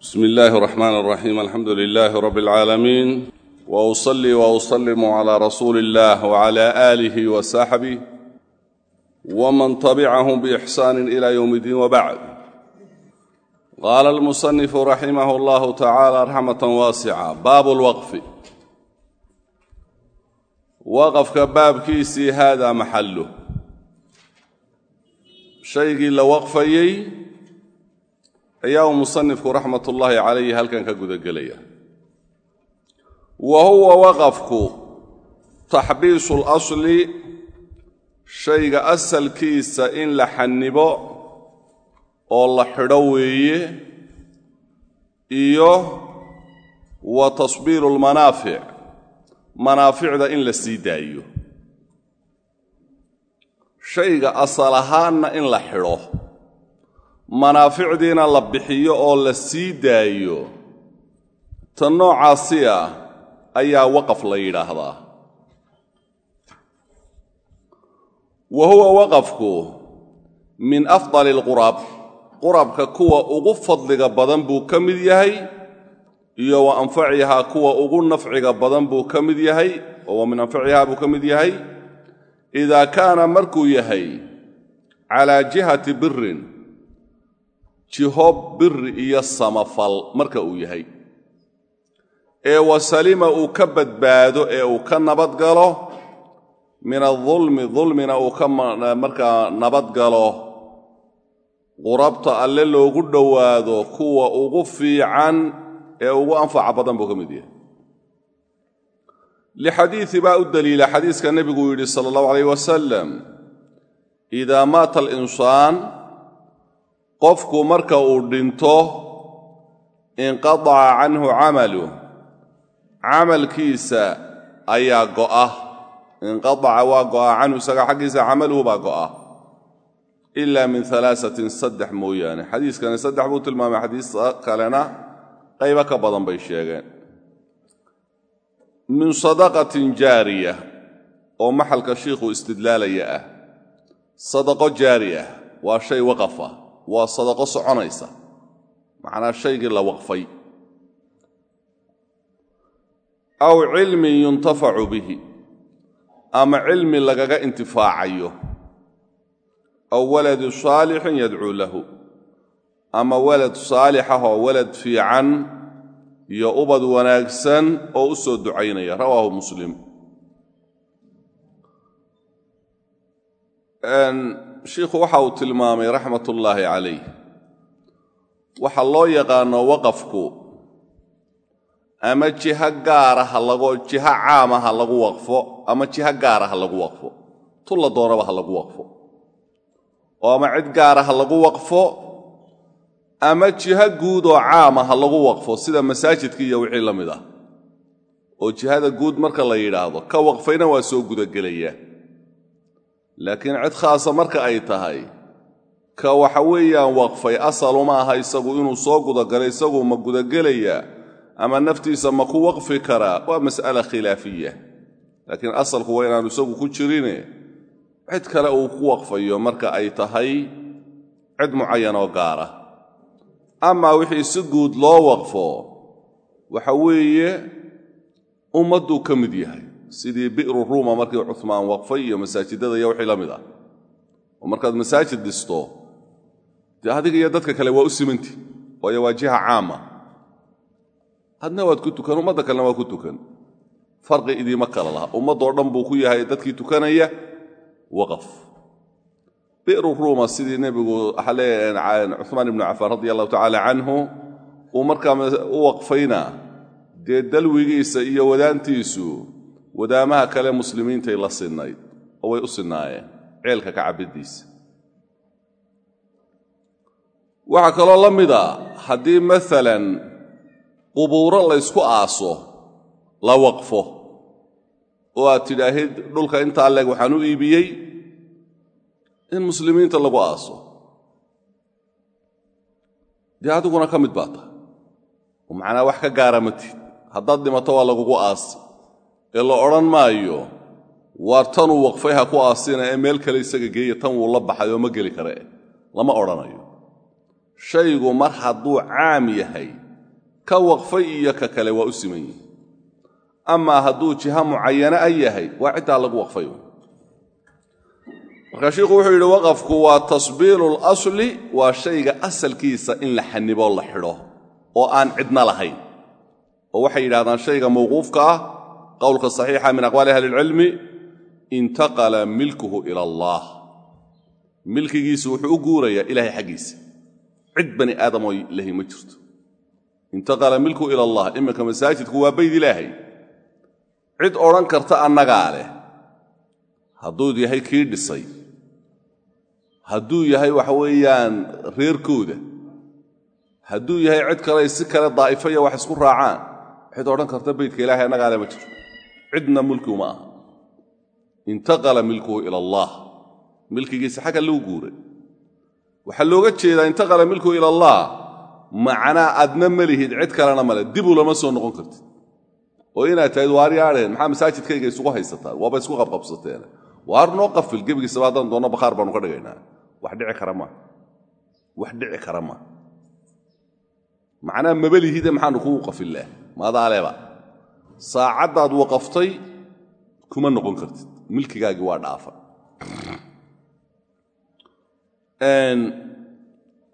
bsmi illaahi araxmaan araxiim alxamdu lilaahi rabbi alcaalamiin wa usalli wa usalimu calaa rasuuli illaah wacalaa aalihi wa saxbih waman tabicahum biixsaanin ilaa yowm iddiin wabacd qaala almusanifu raximahu allahu tacaala raxmata waasica baabu lwaqfi waqafka baabkiisii haada maxalu shaygii la waqfayey ayaa uu musanifku raxmat ullaahi calayhi halkan ka gudagelaya. Wa huwa waqafku taxbiisu lasli shayga asalkiisa in la xanibo oo la xidho weeye iyo wa tasbiiru lmanaafic manaaficda in la sii daayo. Shayga asal ahaanna in la xidho manaaficdiina la bixiyo oo la sii daayo tan noocaasi ah ayaa waqaf la yidhaahdaa. Wa huwa waqafku min afdali alqurab qurabka kuwa ugu fadliga badan buu ka mid yahay iyo wa anfacihaa kuwa ugu nafciga badan buu ka mid yahay wa min anfacihaa buu ka mid yahay idaa kaana markuu yahay calaa jihati birin jiho biri iyo samafal marka uu yahay. Ee wasalima uu ka badbaado ee uu ka nabadgalo min adulmi dulmina uu ka markaa nabadgalo qurabta alle loogu dhowaado kuwa ugu fiican ee ugu anfaca badan buu ka mid yahay. Lixadiii baa u daliila xadiiska nebigu yidhi sala allahu alayh wasalam idaa maata alinsaan qofku marka uu dhinto inqadaca canhu camalu. Camalkiisa ayaa go'a. Inqadaca waa go'a canhu isaga xaggiisa camaluhu baa go'a. Ilaa min alaasatin saddex mooyaane. Xadiiskani saddex buu tilmaamay xadiis kalena qaybo ka badan bay sheegeen. Min sadaqatin jaariya oo maxalka shiikhu istidlaalaya ah. Sadaqo jaari ah waa shay waqaf ah waa sadaqo soconaysa. Macnaa shaygii la waqfay. Aw cilmin yuntafacu bihi. Ama cilmi lagaga intifaacayo. Aw waladu saalixin yadcuu lahu. Ama walad saalixah oo walad fiican iyo ubad wanaagsan oo u soo ducaynaya. Rawaahu muslim shiikhu waxa uu tilmaamay raxmat ullaahi calayh. Waxa loo yaqaano waqafku ama jiho gaara ha lago jiho caama ha lagu waqfo ama jiho gaara ha lagu waqfo. Tu la doonaba ha lagu waqfo. Oo ama cid gaara ha lagu waqfo ama jiho guud oo caama ha lagu waqfo sida masaajidka iyo wixii la mid ah. Oo jihada guud marka la yidhaahdo ka waqfayna waa soo gudagelaya laakiin cid khaasa marka ay tahay ka waxa weeyaan waqfay asaluma aha isagu inuu soo gudagalay isagu ma gudagelayaa ama naftiisa ma ku waqfi karaa waa mas'ala khilaafiya. Laakiin asalku waa inaanu isagu ku jirine cid kale uu ku waqfayo marka ay tahay cid mucayan oo gaara. Amaa wixii si guud loo waqfo waxa weeye ummadduu ka mid yahay sidii bi'ru ruuma markii cumaan waqfay iyo masaajidada iyo wixii la mid ah. Oo markaad masaajid dhisto dee adiga iyo dadka kale waa u simanti waayo waa jiha caama. Hadna waad ku tukan ummadda kalena waa ku tukan. Farqi idiima kala laha ummaddoo dhan buu ku yahay dadkii tukanaya waqaf bi'ru ruuma sidii nebigu cumaan ibnu cafaan radi allahu tacaala canhu uu markaa u waqfayna dee dalwigiisa iyo wadaantiisu wadaamaha kale muslimiintay la sinnayd oo way u sinnaayeen ceelka ka cabiddiisa waxaa kaloo la mid a haddii maalan qubuuro laysku aaso la waqfo oo aad tidhaahid dhulka intaa leeg waxaan u iibiyey in muslimiinta lagu aaso. Dee adiguna ka mid baa tahay oo macnaa wax ka gaara ma tid haddaad dhimato waa lagugu aasi ee la odhan maayo waar tanuu waqfay ha ku aasina ee meel kale isaga geeya tan wuu la baxay oo ma geli kare lama odhanayo. Shaygu mar hadduu caam yahay ka waqfay iyo ka kale waa u siman yihiin amaa hadduu jiha mucayana a yahay waa ciddaa lagu waqfay. Markaa sheikhu wuxuu yidhi waqafku waa tasbiilu lasli waa shayga asalkiisa in la xanibo la xidho oo aan cidna lahayn. Oo waxay yidhahdaan shayga mawquufka ah qowlka saxiixa min aqwaali ahli ilcilmi intaqala milkuhu ila allah. Milkigiisu wuxuu u guurayaa ilaahay xaggiisa. Cid bani aadamoo lahi ma jirto. Intaqala milkuhu ila allah iminka masaajidku waa bayd ilaahay. Cid odhan karta annagaa leh hadduu yahay kii dhisay hadduu yahay waxa weeyaan reerkooda hadduu yahay cid kale si kale daa'ifaya wax isku raacaan cid odhan karta baydka ilaahay annagaa leh ma jirto cidna mulkigu ma aha. Intaqala milkuhu ila allah. Milkigiisa xagga lou guuray. Waxaa looga jeedaa intaqala milkuhu ila allah. Macnaa adna ma lihid cid kalena male dibu lama soo noqon kartid. Oo inaad tahid waaryaadheen maxaa masaajidkayga isugu haysataan waaba isku qabqabsateen. Waar noo qafil gebigiisaba haddaan doonno bakhaar baanu ka dhigaynaa. Wax dhici kara maa wax dhici kara maa macnaa mabalihide maxaanu kugu qafillaa maadaaleba saacaddaad waqaftay kuma noqon kartid. Milkigaagii waa dhaafa.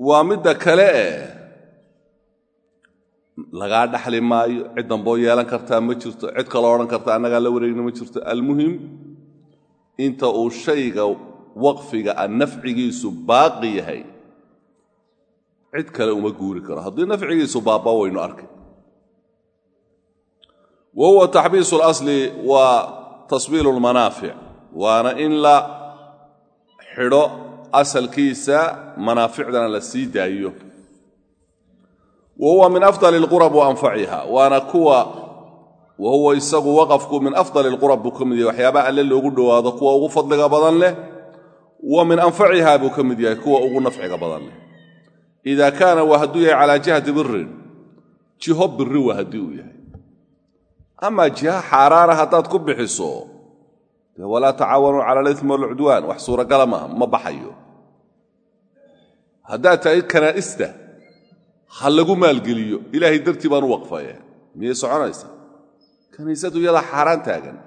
Waa midda kale eh lagaa dhaxli maayo. Cid damboo yeelan kartaa ma jirto. Cid kaloo odhan karta annagaa la wareegna ma jirto. Almuhim inta uu shayga waqfiga a nafcigiisu baaqi yahay cid kale uma guuri karo. Haddii nafcigiisu baaba waynu arkay wa huwa taxbiisu lasli waa taswiil lmanaafic waana in la xidho asalkiisa manaaficdana la sii daayo wa huwa min afdali lqurab wa anfaciha waana kuwa wa huwa isagu waqafku min afdali lqurab buu ka mid yahay waxyaabaha alle loogu dhowaado kuwa ugu fadliga badan leh wa min anfaciha buu ka mid yahay kuwa ugu nafciga badan leh ida amaa jiha xaaraana haddaad ku bixiso walaa tacaawanuu cala alimi walcudwaan wax suuragala maaha ma baxayo. Haddaad tahay kanaa'ista ha lagu maalgeliyo ilaahay dartii baan u waqfaye. Miyay soconaysa kaniisadu iyadaa xaaraan taagan.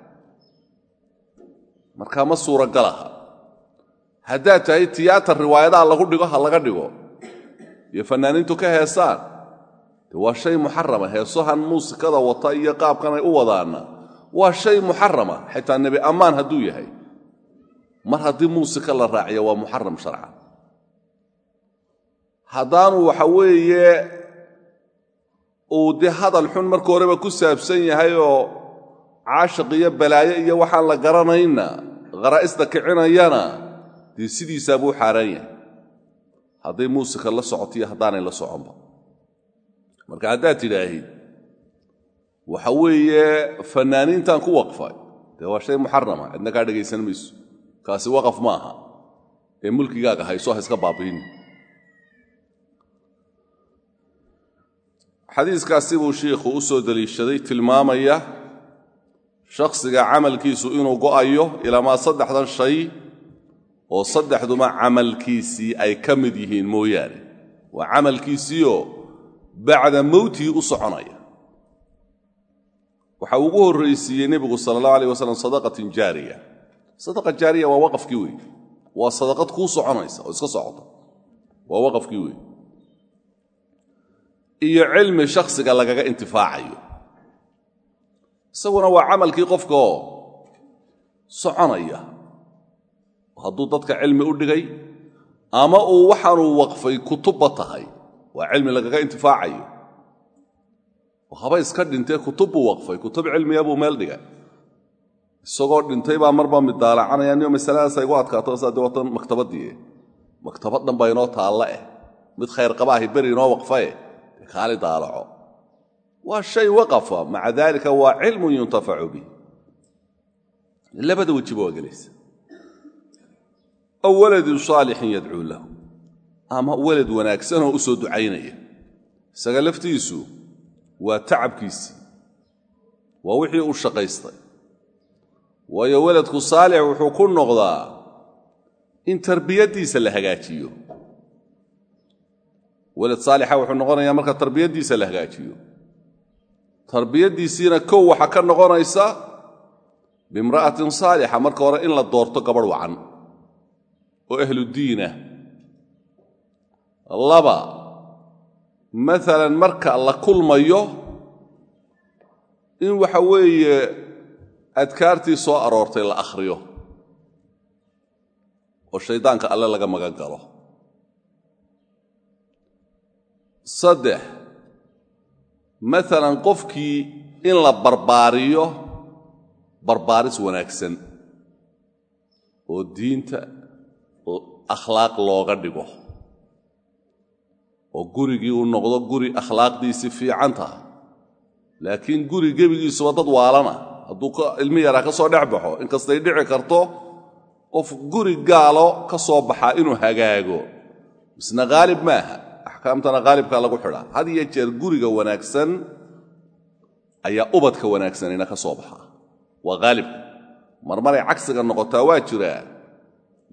Markaa ma suuragalaha haddaad tahay tiyaatar riwaayadaha lagu dhigo ha laga dhigo. Iyo fannaaniintu ka heesaan waa shay muxarama heesohan muusikada wata iyo qaabkan ay u wadaanna. Waa shay muxarama xitaa nebi ammaan hadduu yahay. Mar haddii muusika la raaciya waa muxaram sharcan haddaanu waxa weeye uu dee hadal xun marka horeba ku saabsan yahay oo caashiq iyo balaayo iyo waxaan la garanayna kharaa'ista kicinayana dee sidiisaabuu xaaraan yahay. Hadday muusika la socotiyo haddaanay la soconba marka haddaad tidhaahid waxa weeye fannaaniintan ku waqfay. Dee waa shay muxarama cidna kaa dhegaysan mayso. Kaasi waqaf ma aha. Ee mulkigaaga hayso ha iska baabi'in. Xadiiskaasi buu shiikhu u soo deliishaday tilmaamaya shakhsiga camalkiisu inuu go'ayo ilaamaa saddexdan shay oo saddexduma camalkiisii ay ka mid yihiin mooyaane. Waa camalkiisiioo bacda mowtihi u soconaya. Waxa ugu horraysiiyey nebigu sala allahu alayh wasalam sadaqatin jaariya. Sadaqa jaariya waa waqafkii wey waa sadaqad kuu soconaysa oo iska socota. Waa waqafkii wey iyo cilmi shakhsiga lagaga intifaacayo. Isaguna waa camalkii qofka oo soconaya. Hadduu dadka cilmi u dhigay ama uu waxaanuu waqfay kutubba tahay waa cilmi lagaga intifaacayo. Haba iska dhintee kutub buu waqfay kutub cilmiya buu meel dhigay. Isagoo dhintay baa marba mid daalacanaya niyo masaladaas ay gu adkaato saa dee watan maktabaddii maktabad dhan baa inoo taalla eh. Mid khayr qabaahi beri inoo waqfae kaali daalaco. Waa shay waqafa. Maca daalika waa cilmun yuntafacu bih labada wejiba waa gelaysa aw waladin saalixin yadcuu lahu ama welad wanaagsanoo u soo ducaynaya. Isaga laftiisu waa tacabkiisii waa wixii uu shaqaystay. Waayo weladku saalix wuxuu ku noqdaa in tarbiyaddiisa la hagaajiyo. Welad saalixa wuxuu noqonayaa marka tarbiyaddiisa la hagaajiyo. Tarbiyaddiisiina kow waxaa ka noqonaysa bimra'atin saalixa marka hore in la doorto gabadh wacan oo ahludiinah laba maalan marka la kulmayo in waxa weeye adkaartii soo aroortay la akhriyo oo shayddaanka alle laga magan galo saddex maalan qofkii in la barbaariyo barbaaris wanaagsan oo diinta akhlaaq looga dhigo oo gurigii uu noqdo guri akhlaaqdiisii fiican tahay. Laakiin guri gebigiisuba dad waalana hadduu ilmi yaraa ka soo dhex baxo inkastay dhici karto qof guri gaalo ka soo baxaa inuu hagaago. Misna haalib maaha. Axkaamtana haalibkaa lagu xidhaa. Had iyo jeer guriga wanaagsan ayaa ubadka wanaagsanina ka soo baxaa waa haalibka marmaray cagsiga noqotaa waa jiraa.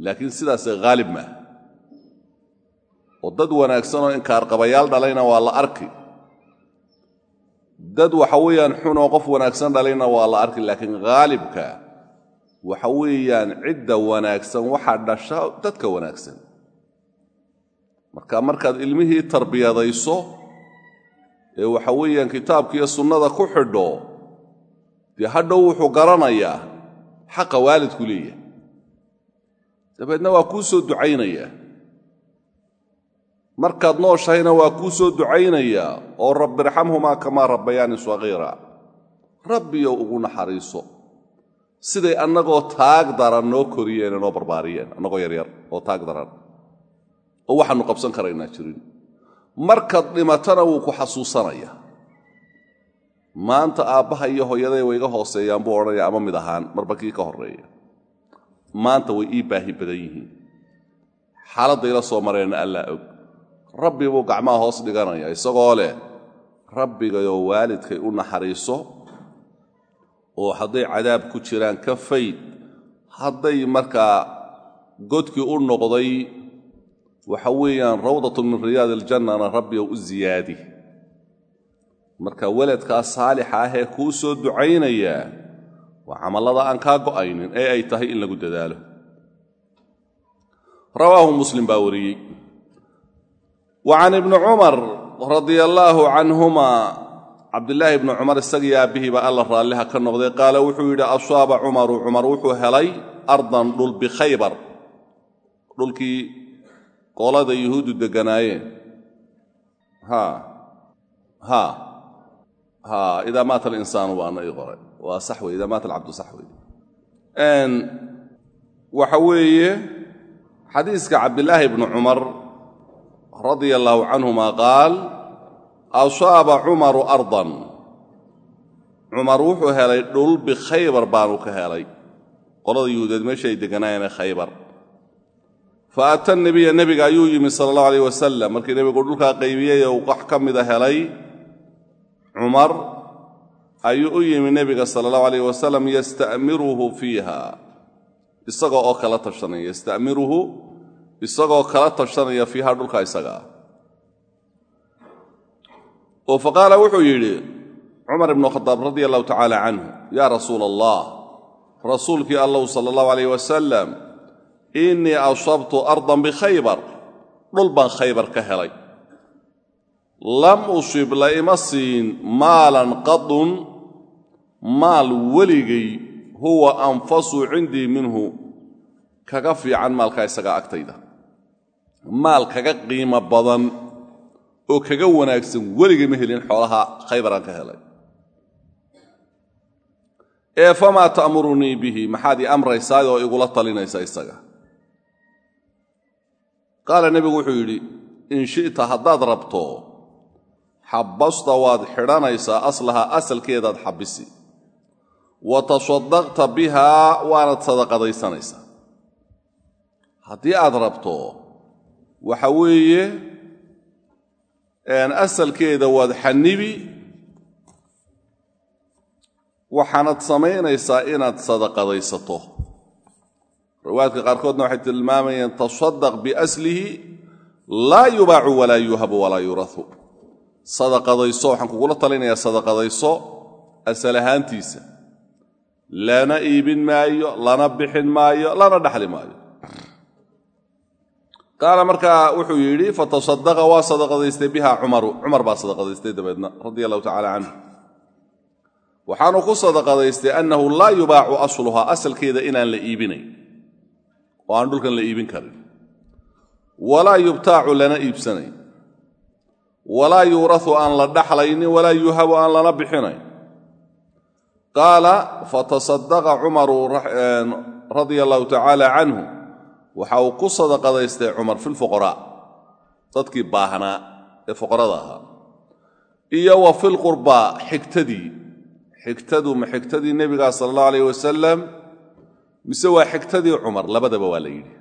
Laakiin sidaase haalib maaha oo dad wanaagsanoo inkaarqabayaal dhalayna waa la arki. Dad waxa weeyaan xunoo qof wanaagsan dhalayna waa la arki laakiin haalibka waxa weeyaan cidda wanaagsan waxaa dhasha dadka wanaagsan. Marka markaad ilmihii tarbiyadayso ee waxa weeyaan kitaabkiiyo sunnada ku xidho dee hadhow wuxuu garanayaa xaqa waalidku leeyahay. Dabeedna waa kuu soo ducaynayaa markaad nooshahayna waa kuu soo ducaynayaa oo rabbi irxamhumaa kamaa rabbayaani sagiira. Rabbiyow ugu naxariiso. Siday annagoo taag daran noo koriyeen noo barbaariyeen annagoo yaryar oo taag daran oo waxaannu qabsan karaynaa jirin. Markaad dhimatana wuu ku xasuusanaya. Maanta aabbaha iyo hooyaday way iga hooseeyaan buu odhanaya ama mid ahaan marba kii ka horreeya. Maanta way ii baahi badan yihiin. Xaaladayla soo mareenna allaa og rabbi buu gacmaha hoos dhiganaya isagoo leh rabbigayoo waalidkay u naxariiso oo hadday cadaab ku jiraan ka fayd hadday markaa godkii u noqday waxa weeyaan rawdatu min riyaad aljannana rabbiga u ziyaadi. Marka weladkaa saalixa ahee kuu soo ducaynayaa waa camallada aan kaa go'aynin ee ay tahay in lagu dadaalo. Rawaahu muslim baa wariyey wa can ibni cumar radia allaahu canhuma cabdilaahi ibni cumar isagii aabbihiiba alla raalliha ka noqday qaala wuxuu yidhi asaaba cumaru cumar wuxuu helay ardan dhul bikhaybar dhulkii qolada yuhuuddu degganaayeen idaa maata alinsaanu waana ii qoray waa sax wey idaa maata alcabdu sax wey waxa weeye xadiiska cabdilaahi ibni cumar radia allaahu canhuma qaal asaaba cumaru ardan. Cumar wuxuu helay dhul bikhaybar baanu ka helay. Qolada yuhuudeed meesha ay degganaayeen khaybar. Fa ata nebiya nebiga ayuu yimi sala allahu alayh wasalam markii nebigu dhulkaa qaybiyey oo wax ka mida helay cumar ayuu u yimi nebiga sala allahu alayh wasalam yasta'miruhu fiiha isagoo oo kala tashanaya yasta'miruhu isagoo kala tashanaya fiiha dhulka isagaa oo fa qaala wuxuu yidhi cumar ibnu khadaab radia allahu tacaala canhu yaa rasuula allah rasuulkii allow sala allahu alayh wasalam innii asabtu ardan bikhaybar dhul baan khaybar ka helay. Lam usib la ima siin maalan qadun maal weligay huwa anfasu cindii minhu kaga fiican maalkaa isagaa agtayda maal kaga qiimo badan oo kaga wanaagsan weligay ma helin xoolaha khaybaraan ka helay. Ee famaa ta'murunii bihi maxaad ii amraysaa oo igula talinaysa isaga. Qaala nebigu wuxuu yidhi in shi'ta haddaad rabto xabbasta waad xidhanaysaa aslahaa asalkeedaad xabbisi wa tasaddaqta bihaa waanad sadaqadaysanaysaa haddii aad rabto waxa weeye asalkeeda waad xanibi waxaanad samaynaysaa inaad sadaqadaysato. Riwaayadka qaarkoodna waxay tilmaamayeen tasaddaq biaslihi laa yubaacu walaa yuhabu walaa yurahu sadaqadayso waxaan kugula talinayaa sadaqadayso asal ahaantiisa. Lana iibin maayo lana bixin maayo lana dhaxli maayo qaala markaa wuxuu yidhi fatasadaqa waa sadaqadaystay biha cumaru cumar baa sadaqadaystay dabeedna radia allahu tacala canhu waxaanu ku sadaqadaystay annahu laa yubaacu asluhaa asalkeeda inaan la iibinayn oo aan dhulkan la iibin karin. Walaa yubtaacu lana iibsanayn walaa yuurahu aan la dhaxlaynin walaa yuhabu aan lana bixinayn qaala fatasadaqa cumaru radia allahu tacaala canhu waxa uu ku sadaqadaystay cumar fi lfuqaraa dadkii baahnaa ee fuqarada ahaa. Iyo wa filqurbaa xigtadii xigtadu ma xigtadii nebigaa sala allahu alayh wasalam mise waa xigtadii cumar labadaba waa la yidhi.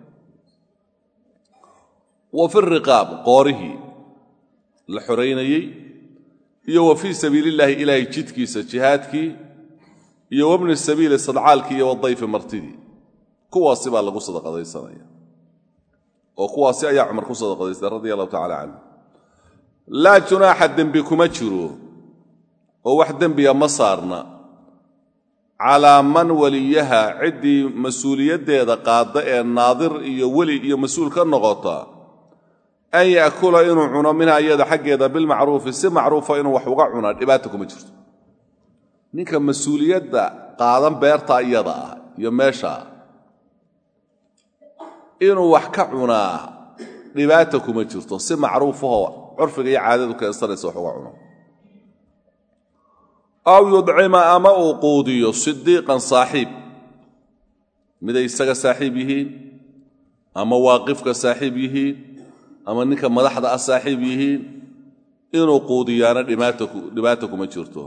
Wa fi riqaab qoorihii la xoraynayey iyo wa fii sabiilillaahi ilaahay jidkiisa jihaadkii iyo wabni sabiili sadcaalkii iyo wadayfi martidii kuwaasi baa lagu sadaqadaysanaya. Oo kuwaasi ayaa cumar ku sadaqadaystay radia allahu tacala canhu laa junaaxa dembi kuma jiro oo wax dembiga ma saarna. Calaa man waliyaha ciddii mas'uuliyaddeeda qaadda ee naadir iyo weli iyo mas'uul ka noqota an ya'kula inuu cuno minha iyada xaggeeda bilmacruufi si macruufa inuu wax uga cunaa dhibaata kuma jirto. Ninka mas'uuliyadda qaadan beerta iyada ah iyo meesha inuu wax ka cunaa dhibaata kuma jirto. Si macruufahoo curfiga iyo caadadu keensanaysa wax uga cuno. Aw yudcima ama uu quudiyo sidiiqan saaxiib. Miday isaga saaxiib yihiin ama waaqifka saaxiib yihiin ama ninka madaxda ah saaxiib yihiin inuu quudiyaana dhibaata kuma jirto.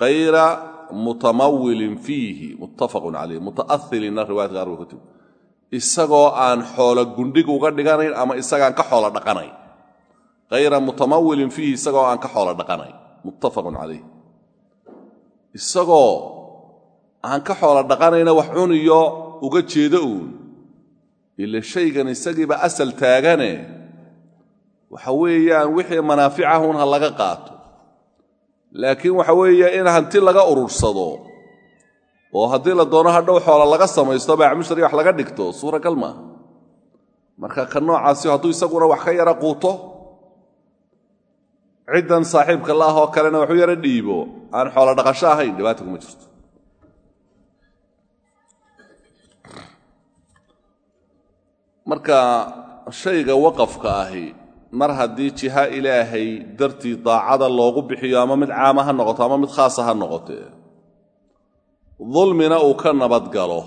Kayra mutamawilin fiihi muttafaqun calayh muta'ahilina riwayadka qaar bay ku isagoo aan xoolo gundhig uga dhiganayn ama isagaan ka xoolo dhaqanayn. Hayra mutamawilin fiihi isagoo aan ka xoolo dhaqanayn. Muttafaqun calayh. Isagoo aan ka xoolo dhaqanayna wax cuniyo uga jeedo uun. Ila shaygan isagiiba asal taagane waxa weeyaan wixii manaaficahun ha laga qaato. Laakiin waxa weeye in hanti laga urursado oo haddii la doono hadhow xoola laga samaysto baacmushari wax laga dhigto suuragal maaha marka ka noocaasi hadduu isaguna wax ka yara quuto ciddan saaxiibka la ah oo kalena waxu yaro dhiibo aan xoolo dhaqasho ahayn dhibaata kuma jirto. Marka shayga waqafka ahi mar haddii jiha ilaahay dartii daacada loogu bixiyo ama mid caama ha noqoto ama mid khaasa ha noqotee dulmina uu ka nabadgalo.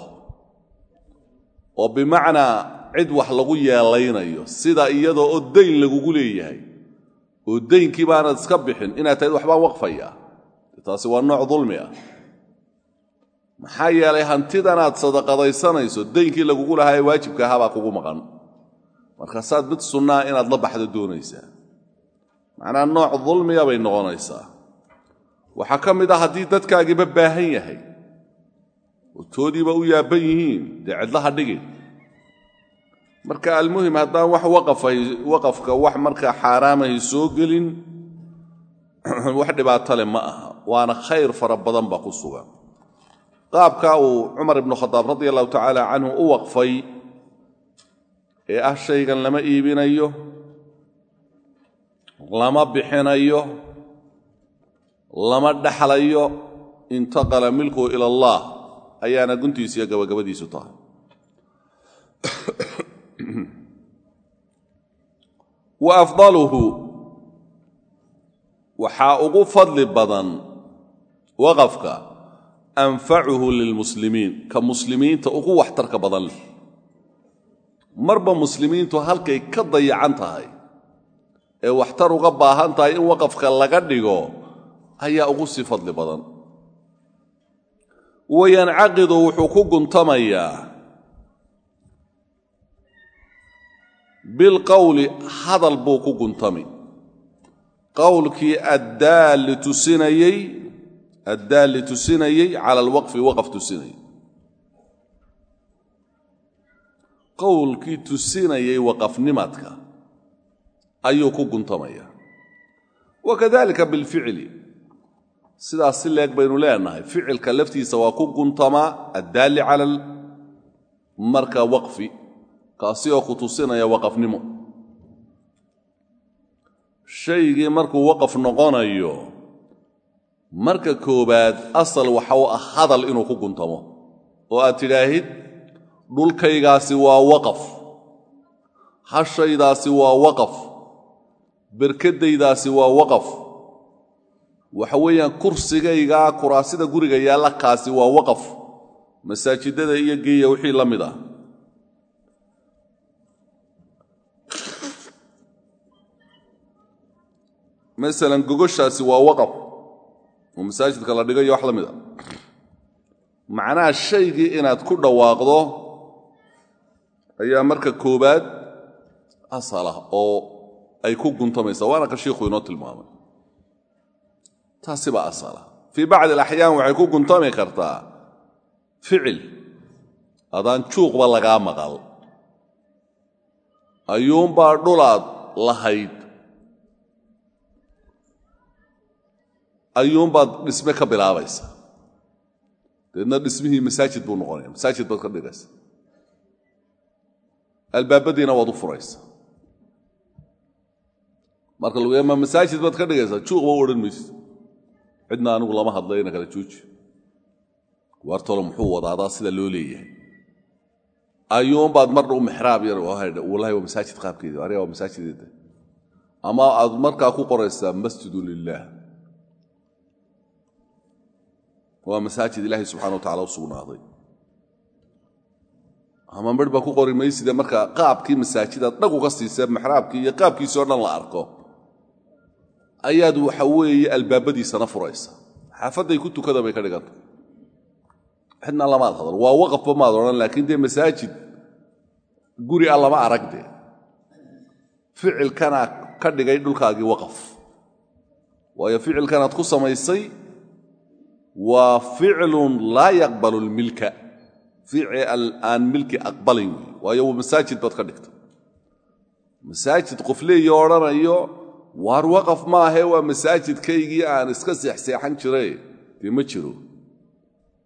Oo bimacnaa cid wax lagu yeelaynayo sida iyadoo oo dayn lagugu leeyahay. Oo daynkii baanad iska bixin inaad tahayd waxbaan waqfaya. Taasi waa nooc dulmi ah. Maxaa yeelay hantidanaad sadaqadaysanayso daynkii lagugu lahaa ee waajibka ahaabaa kugu maqan. Markaasaad mid sunnaa inaad la baxdo doonaysaa. Macnaa nooc dulmiya bay noqonaysaa. Waxaa ka mid ah haddii dadkaagiiba baahan yahay toodiiba u yaabban yihiin. Dee cidlaha dhigin marka almuhim haddaan wax waqafka wax markaa xaaraamahay soo gelin wax dhibaato leh ma aha. Waana khayr fara badan baa ku sugan. Qaabka uu cumar ibnu khadaab radia allahu tacaala canhu u waqfay ee ah shaygan lama iibinayo lama bixinayo lama dhaxlayo intaqala milkuhu ila allah ayaana guntiisu iyo gabagabadiisu tahay. Wa afdaluhu waxaa ugu fadli badan waqafka anfacuhu lilmuslimiin ka muslimiinta ugu waxtarka badan leh. Marba muslimiintu halkay ka dayacan tahay ee waxtar uga baahan tahay in waqafka laga dhigo ayaa ugu sii fadli badan wayancaqidu wuxuu ku guntamayaa bilqowli hadal buu ku guntami qowlkii addaalli tusinayey addaalli tusinayey cala alwaqfi waqaf tusinayey. Qowlkii tusinayey waqafnimadka ayuu ku guntamaya. Wakadalika bilficli sidaas si leeg baynu leenahay ficilka laftiisa waa ku guntamaa addaalli cala marka waqfi kaasi oo ku tusinaya waqafnimo. Shaygii markuu waqaf noqonayo marka koowaad asal waxa u ah hadal inuu ku guntamo oo aad tidhaahid dhulkaygaasi waa waqaf hashaydaasi waa waqaf berkaddaydaasi waa waqaf waxa weeyaan kursigaygaa kuraasida guriga yaalla kaasi waa waqaf masaajidada iyo geeya wixii la mid ah. Gogoshaasi waa waqaf oo masaajidka la dhigayo wax la mid a macnaha shaygii inaad ku dhawaaqdo ayaa marka koowaad asalah oo ay ku guntamaysaa waana ka shiikhu inoo tilmaamay taasi baa asala fii bacdi alaxyaan waxay ku guntami kartaa ficil. Adaan juuqba lagaa maqal. Ayuunbaa dhulaad lahayd. Ayuunbaad dhisme ka bilaabaysa. Deedna dhismihii masaajid buu noqonaya. Masaajid baad ka dhigaysa. Albaabadiina waad u furaysa. Marka lagu ma masaajid baad ka dhigaysaa juuqba u odhan mayso cidna anigu lama hadlayna kala jooji waartolo muxuu wadaadaa sida loo leeyahay. Ayuunbaad mardha u mixraab yar wallahi waa masaajid qaabkeedi ariga waa masaajideeda ama aad markaa ku qoraysaa masjidu lilaah waa masaajid ilaahay subxana wa tacala u ama midh baa ku qori mayside marka qaabkii masaajidaad dhag uga siisee maxraabkii iyo qaabkiisii o dhan la arko ayaad waxa weeye albaabadiisana furaysa. Xaafadday ku tukada bay ka dhiganta cidna lamaad hadal. Waa waqafba maad odhan laakiin dee masaajid guri a lama arag dee. Ficilkana ka dhigay dhulkaagii waqaf waayo ficilkanaad ku samaysay waa ficlun laa yaqbalu lmilka ficil aan milki aqbalin wey waayo masaajid baad ka dhigta masaajid qofleeyo odhanayo waar waqaf maahe waa masaajidkaygii aan iska seexseexan jire dee ma jiro?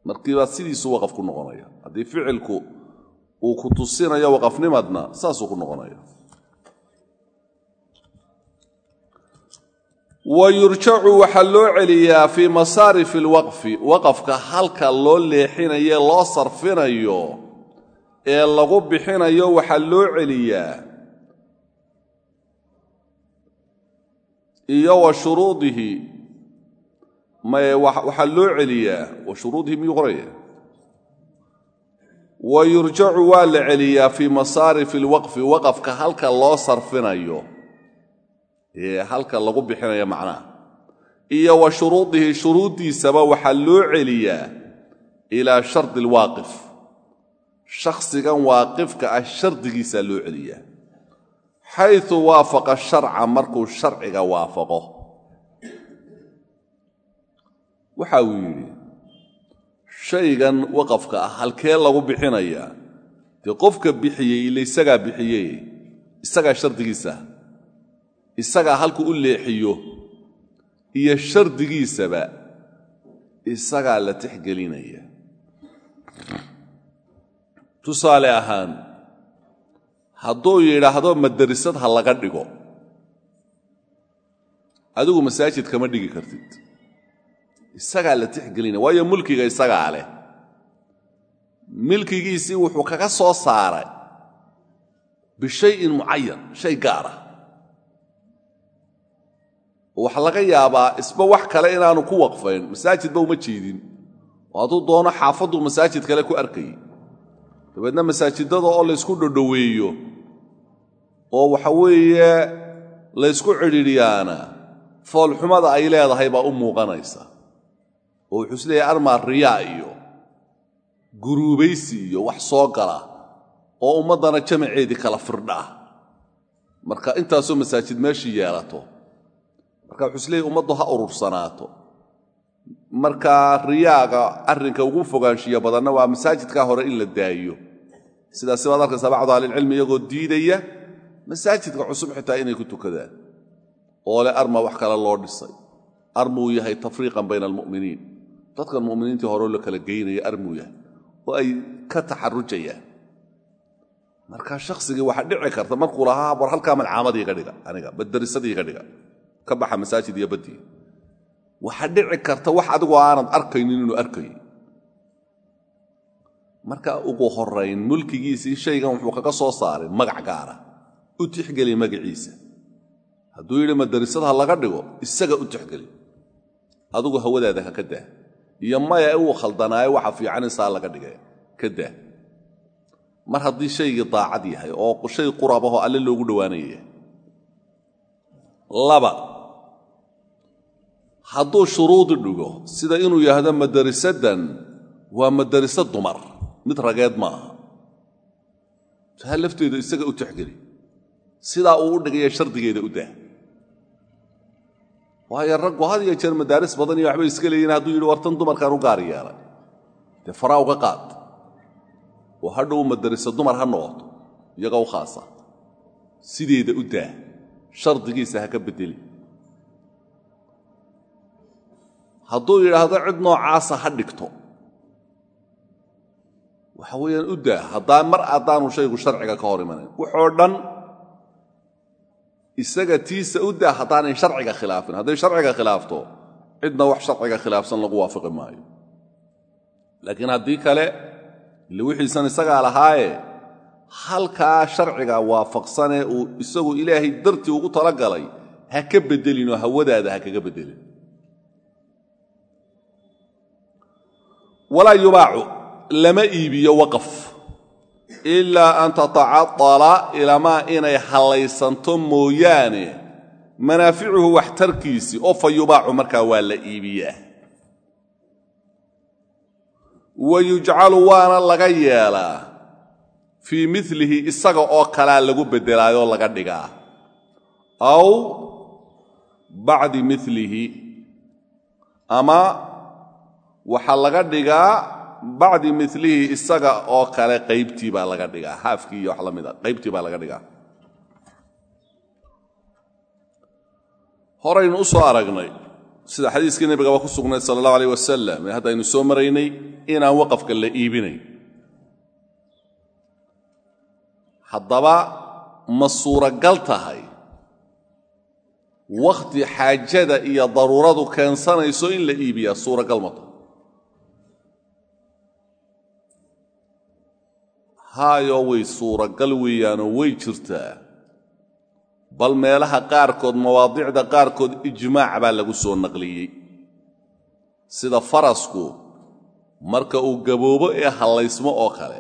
Markiibaa sidiisu waqaf ku noqonaya. Haddii ficilku uu ku tusinayo waqafnimadna saasuu ku noqonaya. Wa yurjacu waxaa loo celiyaa fii masaarifi alwaqfi waqafka halka loo leexinayo loo sarfinayo ee lagu bixinayo waxaa loo celiyaa iyo wa shuruudihi. Maye waxaa loo celiyaa? Wa shuruudihi miyuu qoraya? Wa yurjacu waa la celiyaa fii masaarifi alwaqfi waqafka halka loo sarfinayo. Ee halka lagu bixinayo macnaha. Iyo wa shuruudihi shuruuddiisaba waxaa loo celiyaa ilaa shardi alwaaqif shakhsigan waaqifka ah shardigiisaa loo celiyaa xaytu waafaqa sharca markuu sharciga waafaqo waxa uu yidhi shaygan waqafka ah halkee lagu bixinayaa dee qofka bixiyey ila isagaa bixiyey isagaa shardigiisa isagaa halku u leexiyo iyo shardigiisaba isagaa la tixgelinaya tusaale ahaan hadduu yidhaahdo madarisad ha laga dhigo. Adigu masaajid kama dhigi kartid. Isagaa la tixgelinaya waayo mulkiga isagaa leh. Milkigiisii wuxuu kaga soo saaray. Bishayin mucayan shay gaar ah. Laga yaabaa isba wax kale inaanu ku waqfayn. Masaajidba uma jeedin oo hadduu doono xaafaddu masaajid kale ku arkayay dabeedna masaajidada oo laysku dhodhoweeyo oo waxa weeye laysku cidhiidhiyaana foolxumada ay leedahay baa u muuqanaysa. Oo wuxuu is leeyahay armaa riyaa iyo guruubaysi iyo wax soo gala oo ummaddana jamaceedii kala firdhaa marka intaasoo masaajid meeshii yeelato marka wuxuu is leeyahy ummaddu ha urursanaato. Markaa riyaaga arrinka ugu fogaanshiya badanna waa masaajidkaa hore in la daayo. Sidaasi baad arkaysaa bacdu ahlilcilmi iyagoo diidaya masaajidka cusub xitaa inay ku tukadaan. Oo le arma wax kale loo dhisay. Armuu yahay tafriiqan bayna almu'miniin. Dadkan mu'miniintii horeo la kala geynaya armuu yahay. Oo ay ka taxarujayaan. Marka shakhsigii waxaa dhici karta markuu lahaa war halkaa malcaamadii iga dhiga aniga badarisadii iga dhiga. Ka baxa masaajid iyo baddii waxaa dhici karta wax adigoo aanad arkaynin inuu arkayo marka ugu horayn mulkigiisii shaygan wuxuu kaga soo saaray magac gaara u tixgeli magaciisa. Hadduu yidhi madarisad ha laga dhigo isaga u tixgeli. Adigu hawadaada ha ka daa. Iyo maya uu khaldanaayo waxa fiican isaa laga dhigay ka daa. Mar haddii shaygii daacad yahay oo shay qurabahoo alle loogu dhowaanaya yahay laba. Hadduu shuruudi dhigo sida inuu yahdo madarisadan waa madarisad dumar. Mid rageed ma aha lafteedu isaga u tixgeli sidaa uu u dhigaya shardigeeda u daa waayo raggu had iyo jeer madaaris badan iyo waxbay iska leeyihiin hadduu yidhi wartan dumarkaan u gaar yeelay. Dee faraa uga qaad. Oo hadhow madarisa dumar ha noqoto iyaga u khaasa. Sideeda u daa shardigiisa ha ka beddeli hadduu yidhaahdo cid noocaasa ha dhigto waxa weeyaan u daa haddaan mar haddaanu shaygu sharciga ka hor imanayn wuxoo dhan isaga tiisa u daa haddaanay sharciga khilaafin. Hadday sharciga khilaafto cidna wax sharciga khilaafsan lagu waafiqi maayo. Laakiin haddii kale ile wixiisan isagaa lahaaye halkaa sharciga waafaqsanee uu isagu ilaahay dartii ugu talagalay ha ka beddelinoo hawadaada ha kaga beddelin walaa yubaacu lama iibiyo waqaf ilaa an tatacadala ilamaa inay hallaysanto mooyaane. Manaaficuhu waxtarkiisii oo fa yubaacu markaa waa la iibiyaa. Wa yujcalu waana laga yeelaa. Fii milihi isaga oo kalea lagu beddelaayoo laga dhigaa. Aw bacdi milihi ama waxaa laga dhigaa bacdi milihi isaga oo kale qaybtii baa laga dhigaa haafkii iyo wax la mida qaybtii baa laga dhigaa. Horaynu u soo aragnay sida xadiiskii nebigaba ku sugnayd sala allahu alayh wasalam ee haddaynu soo maraynay inaan waqafka la iibinayn haddaba ma suuragal tahay wakhti xaajada iyo daruuradu keensanayso in la iibiyaa suuragal ma haayoo way suuragal weeyaanoo way jirtaa bal meelaha qaarkood mawaadicda qaarkood ijmaac baa lagu soo naqliyey. Sida farasku marka uu gaboobo ee hallaysmo oo kale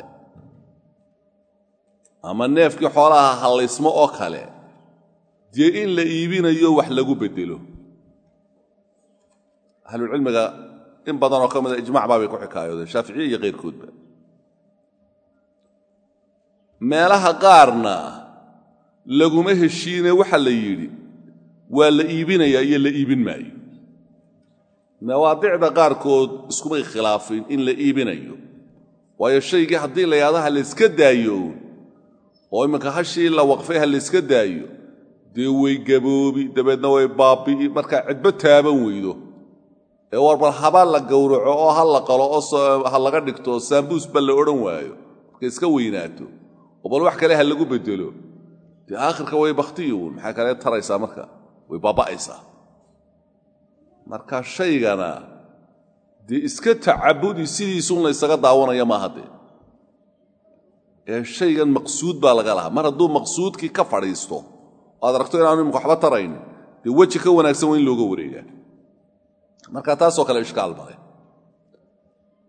ama neefkii xoolaha hallaysmo oo kale dee in la iibinayo wax lagu beddelo. Ahlulcilmiga in badanoo ka mida ijmac baabay ku xikaayoodeen shaaficiye iyo kayrkoodba meelaha qaarna laguma heshiine waxa la yidhi waa la iibinayaa iyo la iibin maayo. Mawaadicda qaarkood iskumay khilaafin in la iibinayo waayo shaygii haddii la yidhahdo ha layska daayo oo imminka hashii la waqfay ha layska daayo dee way gaboobi dabeedna way baabbi'i markaa cidbo taaban weydo. Ee war bal haba la gowraco oo ha la qalo oo ha laga dhigto saambuus ba la odhan waayo markay iska weynaato oo bal wax kale ha lagu beddelo dee aakhirka way bakhtiyuun maxaa kale taraysaa marka? Way baaba'aysaa. Marka shaygana dee iska tacabudi sidiisuun la ysaga daawanaya maaha dee. Ee shaygan maqsuud baa laga lahaa. Mar hadduu maqsuudkii ka fadhiisto aad aragto inaanu imika waxba taraynin dee weji ka wanaagsan waa in looga wareegaa. Marka taasoo kale ishkaal male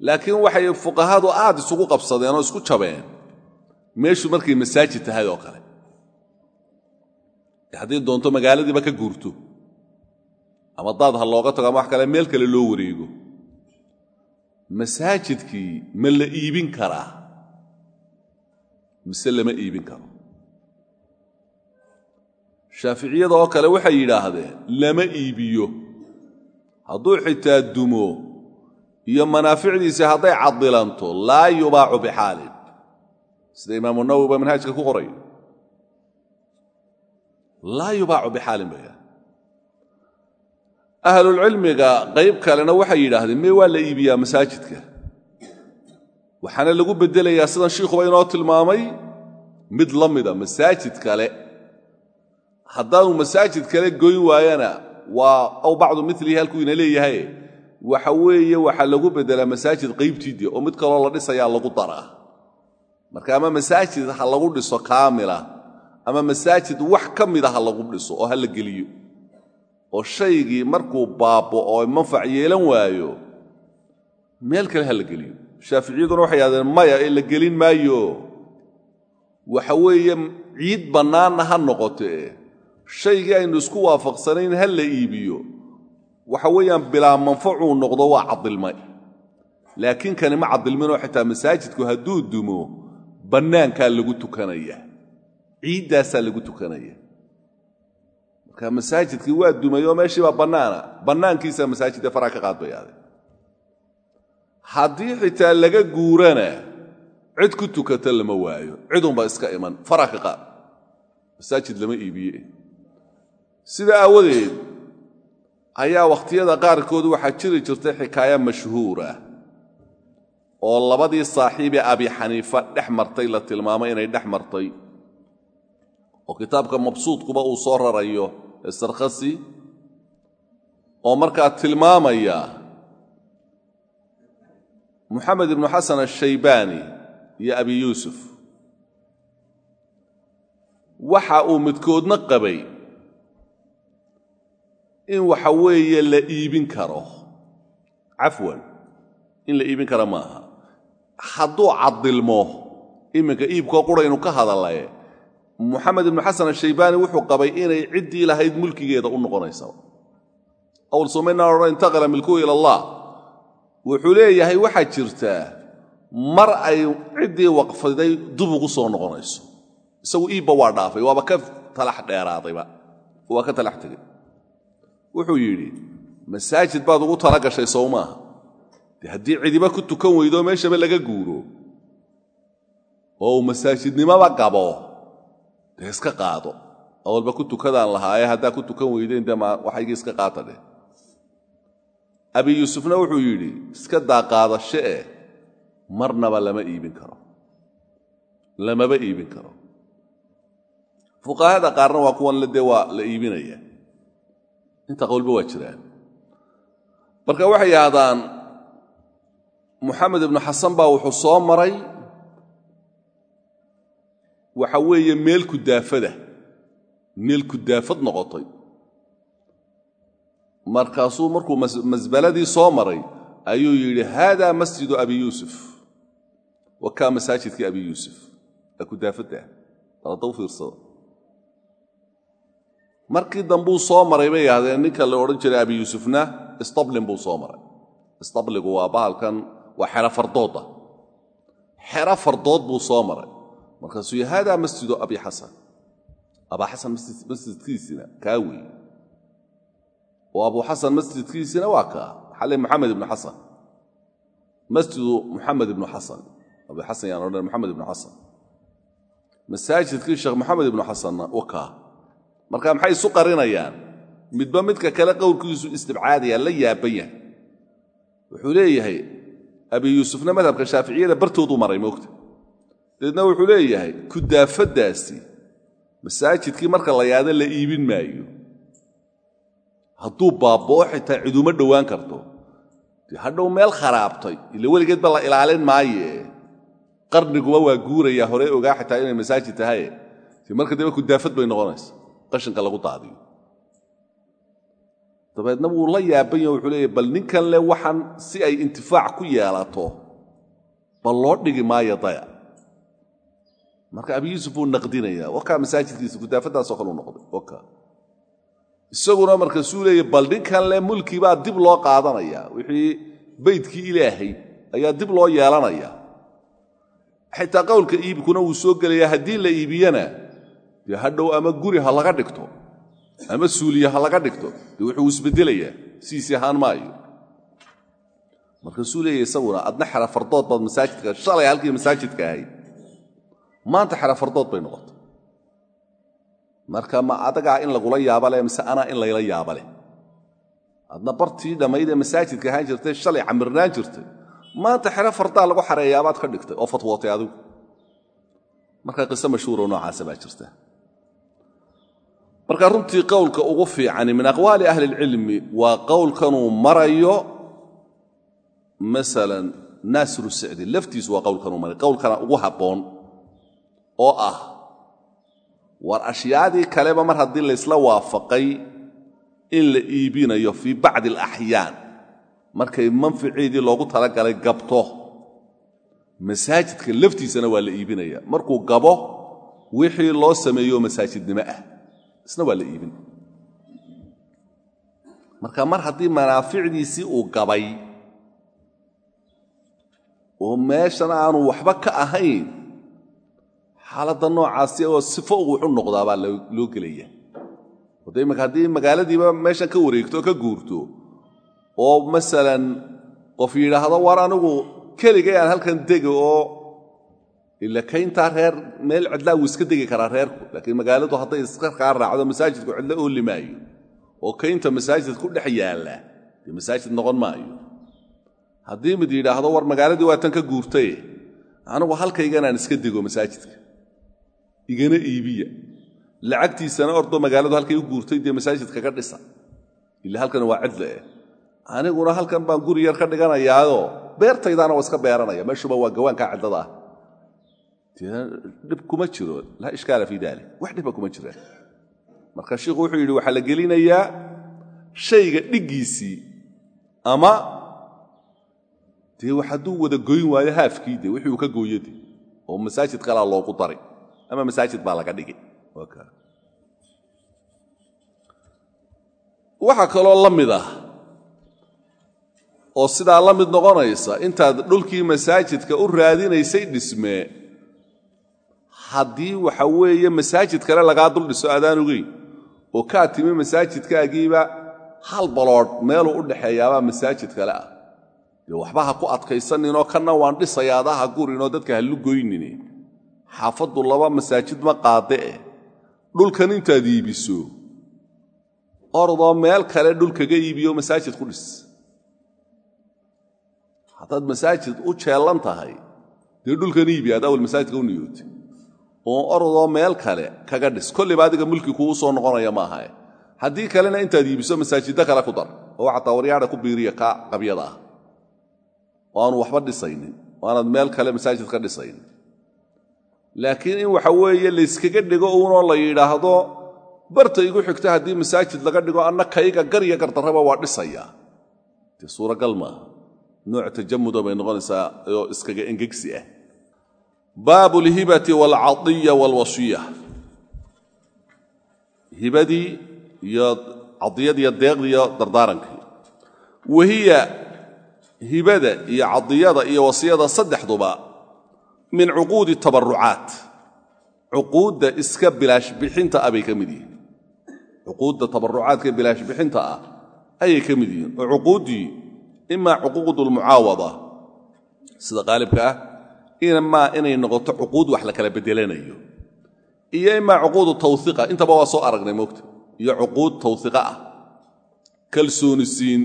laakiin waxay fuqahadu aad isugu qabsadeen oo isku jabeen meeshu markay masaajid tahay oo kale. Haddii doonto magaaladiiba ka guurto ama daad ha looga tago ama wax kale meel kale loo wareego masaajidkii ma la iibin karaa? Mise lama iibin karo? Shaaficiyada oo kale waxay yidhaahdeen lama iibiyo. Hadduu xitaa dumo iyo manaaficdiisii hadday cadilanto laa yubaacu bixaalin sida imaamu nawowi baa manhaajka ku qoray? Laa yubaacu bixaalin bay ahlulcilmiga qayb kalena waxay yidhaahdeen mee waa la iibiyaa masaajidka? Waxaana lagu beddelayaa sidan shiikhuba inoo tilmaamay mid la mida masaajid kale. Haddaanu masaajid kale goyn waayana waa aw bacdu milihi halkuu ina leeyahay. Waxa weeye waxaa lagu beddelaa masaajid qaybtiidii oo mid kaloo la dhisayaa lagu daraa marka ama masaajid ha lagu dhiso kaamila ama masaajid wax ka mida ha lagu dhiso oo ha la geliyo oo shaygii markuu baabo oo manfac yeelan waayo meel kale ha la geliyo. Shaaficiyaduna waxay yidhahdeen maya ee la gelin maayo. Waxa weeye ciid bannaanna ha noqotee shaygii aynu isku waafaqsanayn ha la iibiyo. Waxa weeyaan bilaa manfacuu noqdo waa cadilmay laakiin kani ma cadilminoo xitaa masaajidku hadduu dumo bannaankaa lagu tukanaya ciiddaasaa lagu tukanaya. Marka masaajidkii waa dumay oo meeshii baa bannaana bannaankiisaa masaajidee faraa ka qaad bay aday haddii xitaa laga guurana cid ku tukata lama waayo cidunba iska iman faraa ka qaad. Masaajid lama iibiye. Sida aawadeed ayaa wakhtiyada qaarkood waxaa jiri jirtay xikaaya mashhuura oo labadii saaxiibee abi xaniifa dhex martay la tilmaamay inay dhex martay. Oo kitaabka mabsuudkuba uu soo rarayo sarkhasi oo markaa tilmaamaya moxamed ibnu xasan ashaybaani iyo abi yuusuf. Waxa uu midkoodna qabay in waxa weeye la iibin karo. Cafwan in la iibin karo maaha hadduu cadilmo iminka iibkoo quraynu ka hadalaye moxamed ibnu xasan ashaybaani wuxuu qabay inay ciddii lahayd mulkigeeda u noqonaysa awl somaynaa odhan intaqala milkuhu ila allah. Wuxuu leeyahay waxaa jirtaa mar ay ciddii waqfiday dib ugu soo noqonayso. Isagu iibba waa dhaafay waaba ka talax dheeraadayba waa ka talax tegey. Wuxuu yidhi masaajid baad ugu tala gashay maaha haddii cidiba ku tukan weydo meeshaba laga guuro. Oo uu masaajidnimoba gabo dee iska qaado. Awalba ku tukadaan lahaaye haddaa ku tukan weydeen dee waxaygii iska qaata dheh abi yuusufna wuxuu yidhi iska daa qaadasho eh marnaba lama iibin karo. Lamaba iibin karo. Fuqahada qaarna waa kuwan dee waa la iibinaya. Inta qowlba waa jiraan. Marka waxay yidhahdaan moxamed ibnu xasan baa wuxuu soo maray. Waxa weeye meel kudaafada meel kudaafad noqotay. Markaasuu markuu masbaladii soo maray ayuu yidhi haada masjidu abi yuusuf. Wa kaa masaajidkii abi yuusuf? Ee kudaafadda u fiirsada markii dambuu soo maray bay yidhahdeen ninka la odhan jiray abi yuusufna stablin buu soo maray. Stabligu waa bahalkan waa xero fardooda xero fardood buu soo maray. Markaasuu hada masjidu abi xasan. Abaa xasan masjidkiisina kaa weeye oo abu xasan masjidkiisina waa kaa. Xale moxamed ibnu xasan? Masjidu moxamed ibnu xasan. Abu xasan yaan odhan moxamed ibnu xasan. Masaajidkii sheekh moxamed ibnu xasanna wa kaa. Marka maxay isu qarinayaan? Midba midka kale qowlkiisu istibcaadaya la yaaban yahay. Wuxuu leeyahay abi yuusufna madhabka shaaficiyada bartooduu maray moogta dabeedna wuxuu leeyahay kudaafaddaasi masaajidkii marka la yaado la iibin maayo. Hadduu baaboo xitaa ciduma dhowaan karto dee hadhow meel kharaabtay ila weligeedba la ilaalin maaye. Qarniguba waa guuraya hore ogaa xitaa inay masaajid tahaye marka dambe kudaafad bay noqonaysa. Qashinka lagu daadiyo dabeedna wuu la yaaban yaho wuxuu leeyahy bal ninkan le waxaan si ay intifaac ku yeelato bal loo dhigi maayo daya. Marka abi yuusuf wuu naqdinaya wakaa masaajidkiisa kudaafaddaasoo kale u noqday. Isaguna markaasuu leeya bal ninkan le mulkii baa dib loo qaadanaya. Wixii beydkii ilaahay ayaa dib loo yeelanaya. Xitaa qowlka iibkuna wuu soo gelaya haddii la iibiyana dee hadhow ama guri ha laga dhigto ama suuliya ha laga dhigto dee wuxuu isbeddelayaa sidiisii ahaan maayo. Markaasuu leeya isaguna adna xera fardood baad masaajidka shalay halkii masaajidka ahayd. Maanta xera fardood bay noqotay marka ma adagaa in lagula yaaba leh mise anaa in layla yaaba leh adna bartii dhammayd ee masaajidka ahaan jirtay shalay camirnaan jirtay. Maanta xero fardaa lagu xareeyaabaad ka dhigtay oo fatwootay adigu marka qiso mashhuuroo noocaasa baa jirta marka runtii qowlka ugu fiicani min aqwaali ahli اlcilmi waa qowlkanuu marayo masalan naasiru sicdi. Laftiisu waa qowlkanuu marayo qowlkana ugu habboon oo ah war ashyaadii kaleba mar haddii laysla waafaqay in la iibinayo fii bacdi alaxyaan markay manficeedii loogu talagalay gabto masaajidka laftiisana waa la iibinaya markuu gabo wixii loo sameeyo masaajidnimo ah isna waa la iibin. Marka mar haddii manaaficdiisii uu gabay oo meeshan aanu waxba ka ahayn xaaladda noocaasi oo sifo uu wuxu noqdaabaa loo gelaya wade imaka haddii magaaladiiba meeshan ka wareegto oo ka guurto oo masalan qof yidhaahdo war anigu keligay aan halkan degi oo ila kayntaa reer meel cidlaa wuu iska degi karaa reerku. Laakiin magaaladu hadday iska kaa raacdo masaajidku cidlo ooli maayo. Oo kaynta masaajid ku dhex yaalla dee masaajid noqon maayo. Haddii mid yidhaahdo war magaaladii waatan ka guurtaye anigu halkayganaan iska dego masaajidka. Igana iibiya. Lacagtiisana ordo magaaladu halkay u guurtay dee masaajidka ka dhisa. Ila halkan waa cidle. Eh aniguna halkan baan guri yar ka dhiganayaao beertaydaana waa iska beeranaya. Meeshuba waa gawaankaa cidlada ah dhib kuma jiro. Laa ishkaala fii dalik wax dhiba kuma jiraan marka shiikhu wuxuu yidhi waxaa la gelinayaa shayga dhiggiisii ama dee hadduu wada goyn waayo haafkii de wixii uu ka gooyade oo masaajid kalaa loogu dari ama masaajid baa laga dhigi waxaa kaloo la mid ah oo sidaa la mid noqonaysa intaad dhulkii masaajidka u raadinaysay dhismee haddii waxa weeye masaajid kale lagaa dul dhiso adaan ogeyn oo kaa timi masaajidkaagiiba hal baloodh meeluu u dhaxeeyaabaa masaajid kale ah. Dee waxba ha ku adkaysaninoo kanna waan dhisaya adaha gurinoo dadka hallu goynine. Xaafaddu laba masaajid ma qaade eh. Dhulkan intaad iibiso. Ordoo meel kale dhulkaga iibiyo masaajid ku dhis. Haddaad masaajid u jeellan tahay dee dhulkan iibi aad awal masaajidka u niyootay oo ordoo meel kale kaga dhis. Kolliba adiga mulki kugu soo noqonaya maahae haddii kalena intaad iibiso masaajiddo kale ku dar oo xataa waryaadha ku biiriya ka qabyada ah. Aanu waxba dhisaynin oo meel kale masaajid ka dhisaynin. Laakiin in waxa weeye layskaga dhigo uunoo la yidhaahdo barta igu xigta haddii masaajid laga dhigo anna kayga garya gardarraba waa dhisayaa dee suuragal maaha. Nooc tajamuda bay noqonaysaa oo iskaga engegsi ah baabu alhibati waalcadiya waalwasiya hibadii iyo cadiyadiiyo deeqdiiyo dardaarankii. Wahiya hibada iyo cadiyada iyo wasiyada saddexduba min cuquudi tabarucaat cuquudda iska bilaash bixinta ah bay ka mid yihiin. Cuquudda tabarucaadka bilaash bixinta ah ayay ka mid yihiin. Oo cuquuddii imaa cuquud lmucaawada sida qaalibka ah imaa inay noqoto cuquud wax la kala bedelanayo. Iyo imaa cuquudu tawhiqa intaba waa soo aragnay moogta. Iyo cuquud tawhiqa ah. Kalsoonisiin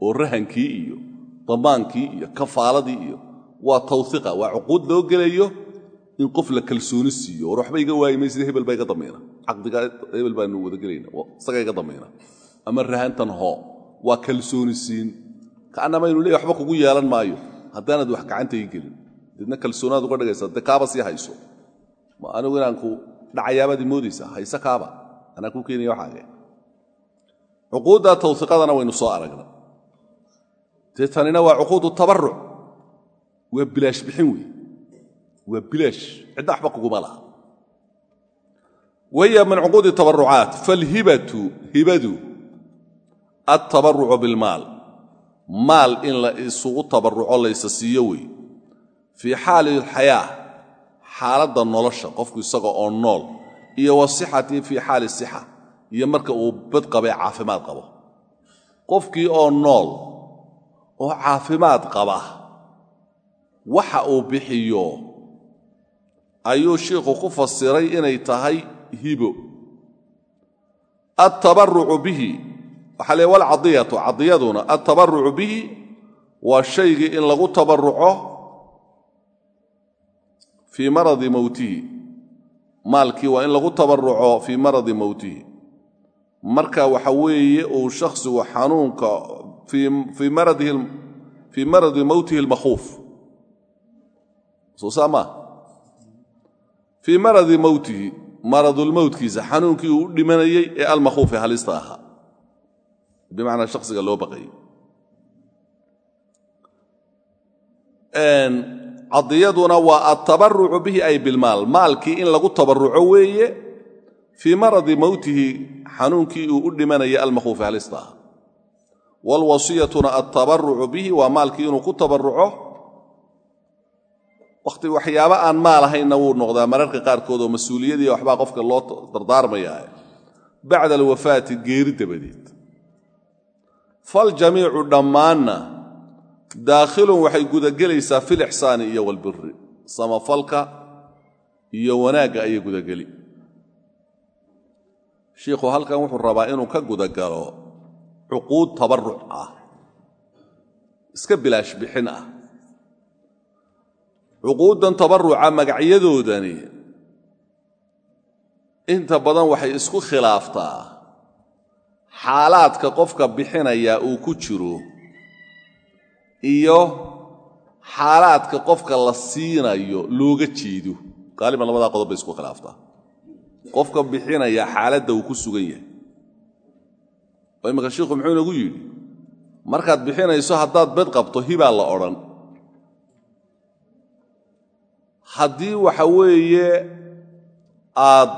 oo rahankii iyo damaankii iyo kafaaladii iyo waa tawhiqa waa cuquud loo gelayo in qof la kalsooni siiyo war waxba iga waayi maysida hebel baa iga damiina caqdiga hebel baanu wada gelayna. Isaga iga damiina ama rahantan hoo waa kalsooni siin kaanama inu leey waxba kugu yeelan maayo. Haddaanaad wax gacanta ii gelin deedna kalsoonaad uga dhigaysa dee kaaba sii hayso. Ma anigu inaan ku dhacayaabaad imoodaysaa hayse kaaba anaa kuu keenaya waxaage cuquudda tawhiqadana waynu soo aragna. Dee waa cuquudu tabaruc waa bilaash bixin wey waa bilaash cidna waxba kuguma laha. Wahiya min cuquudi tabarucaat falhibatu hibadu altabarucu bilmaal maal. In la isugu tabaruco laysa siiyo wey fii xaali alxayaa xaaladda nolosha qofku isaga oo nool iyo wasixati fii xaali sixa iyo marka uu bad qabee caafimaad qabo. Qofkii oo nool oo caafimaad qaba waxa uu bixiyo ayuu shiikhu ku fasiray inay tahay hibo. Altabarucu bihi waxaa le walcadiyatu cadiyaduna altabarucu bihi waa shaygii in lagu tabaruco fii maradi mowtihi maalkii waa in lagu tabaruco fii maradi mowtihi marka waxa weeye uu shakhsigu xanuunka fii maradi mowtihi almakhuuf soo saa maa fii maradi mowtihi maradulmowtkiisa xanuunkii uu u dhimanayey ee almakhuufi halista ahaa. Bimacnaa shakhsiga loo baqayay cadiyaduna waa altabarucu bihi ay bilmaal maalkii in lagu tabaruco weeye fii maradi mowtihi xanuunkii uu u dhimanayay almakhuufi halista. Ahaa waalwasiyatuna altabarucu bihi waa maalkii inuu ku tabaruco wakhti waxyaabo aan maal ahaynna wuu noqdaa mararka qaarkood oo mas'uuliyadii waxbaa qofka loo dardaarmayaa. Bacda alwafaati geeri dabadeed. Faljamiicu dhammaanna daakhilun waxay gudagelaysaa fil ixsaani iyo walbiri samafalka iyo wanaagga ayay gudageli shiikhu halkan wuxuu rabaa inuu ka gudagalo cuquud tabaruc ah iska bilaash bixin ah cuquuddan tabaruca magacyadoodani inta badan waxay isku khilaaftaa xaalaadka qofka bixinaya uu ku jiro iyo xaalaadka qofka la siinayo looga jeedo. Qaaliban labadaa qodob bay isku khilaaftaa. Qofka bixinaya xaaladda uu ku sugan yahay. Oo imminka shiikhu muxuu inagu yidhi? Markaad bixinayso haddaad bed qabto hibaa la odhan. Haddii waxa weeye aad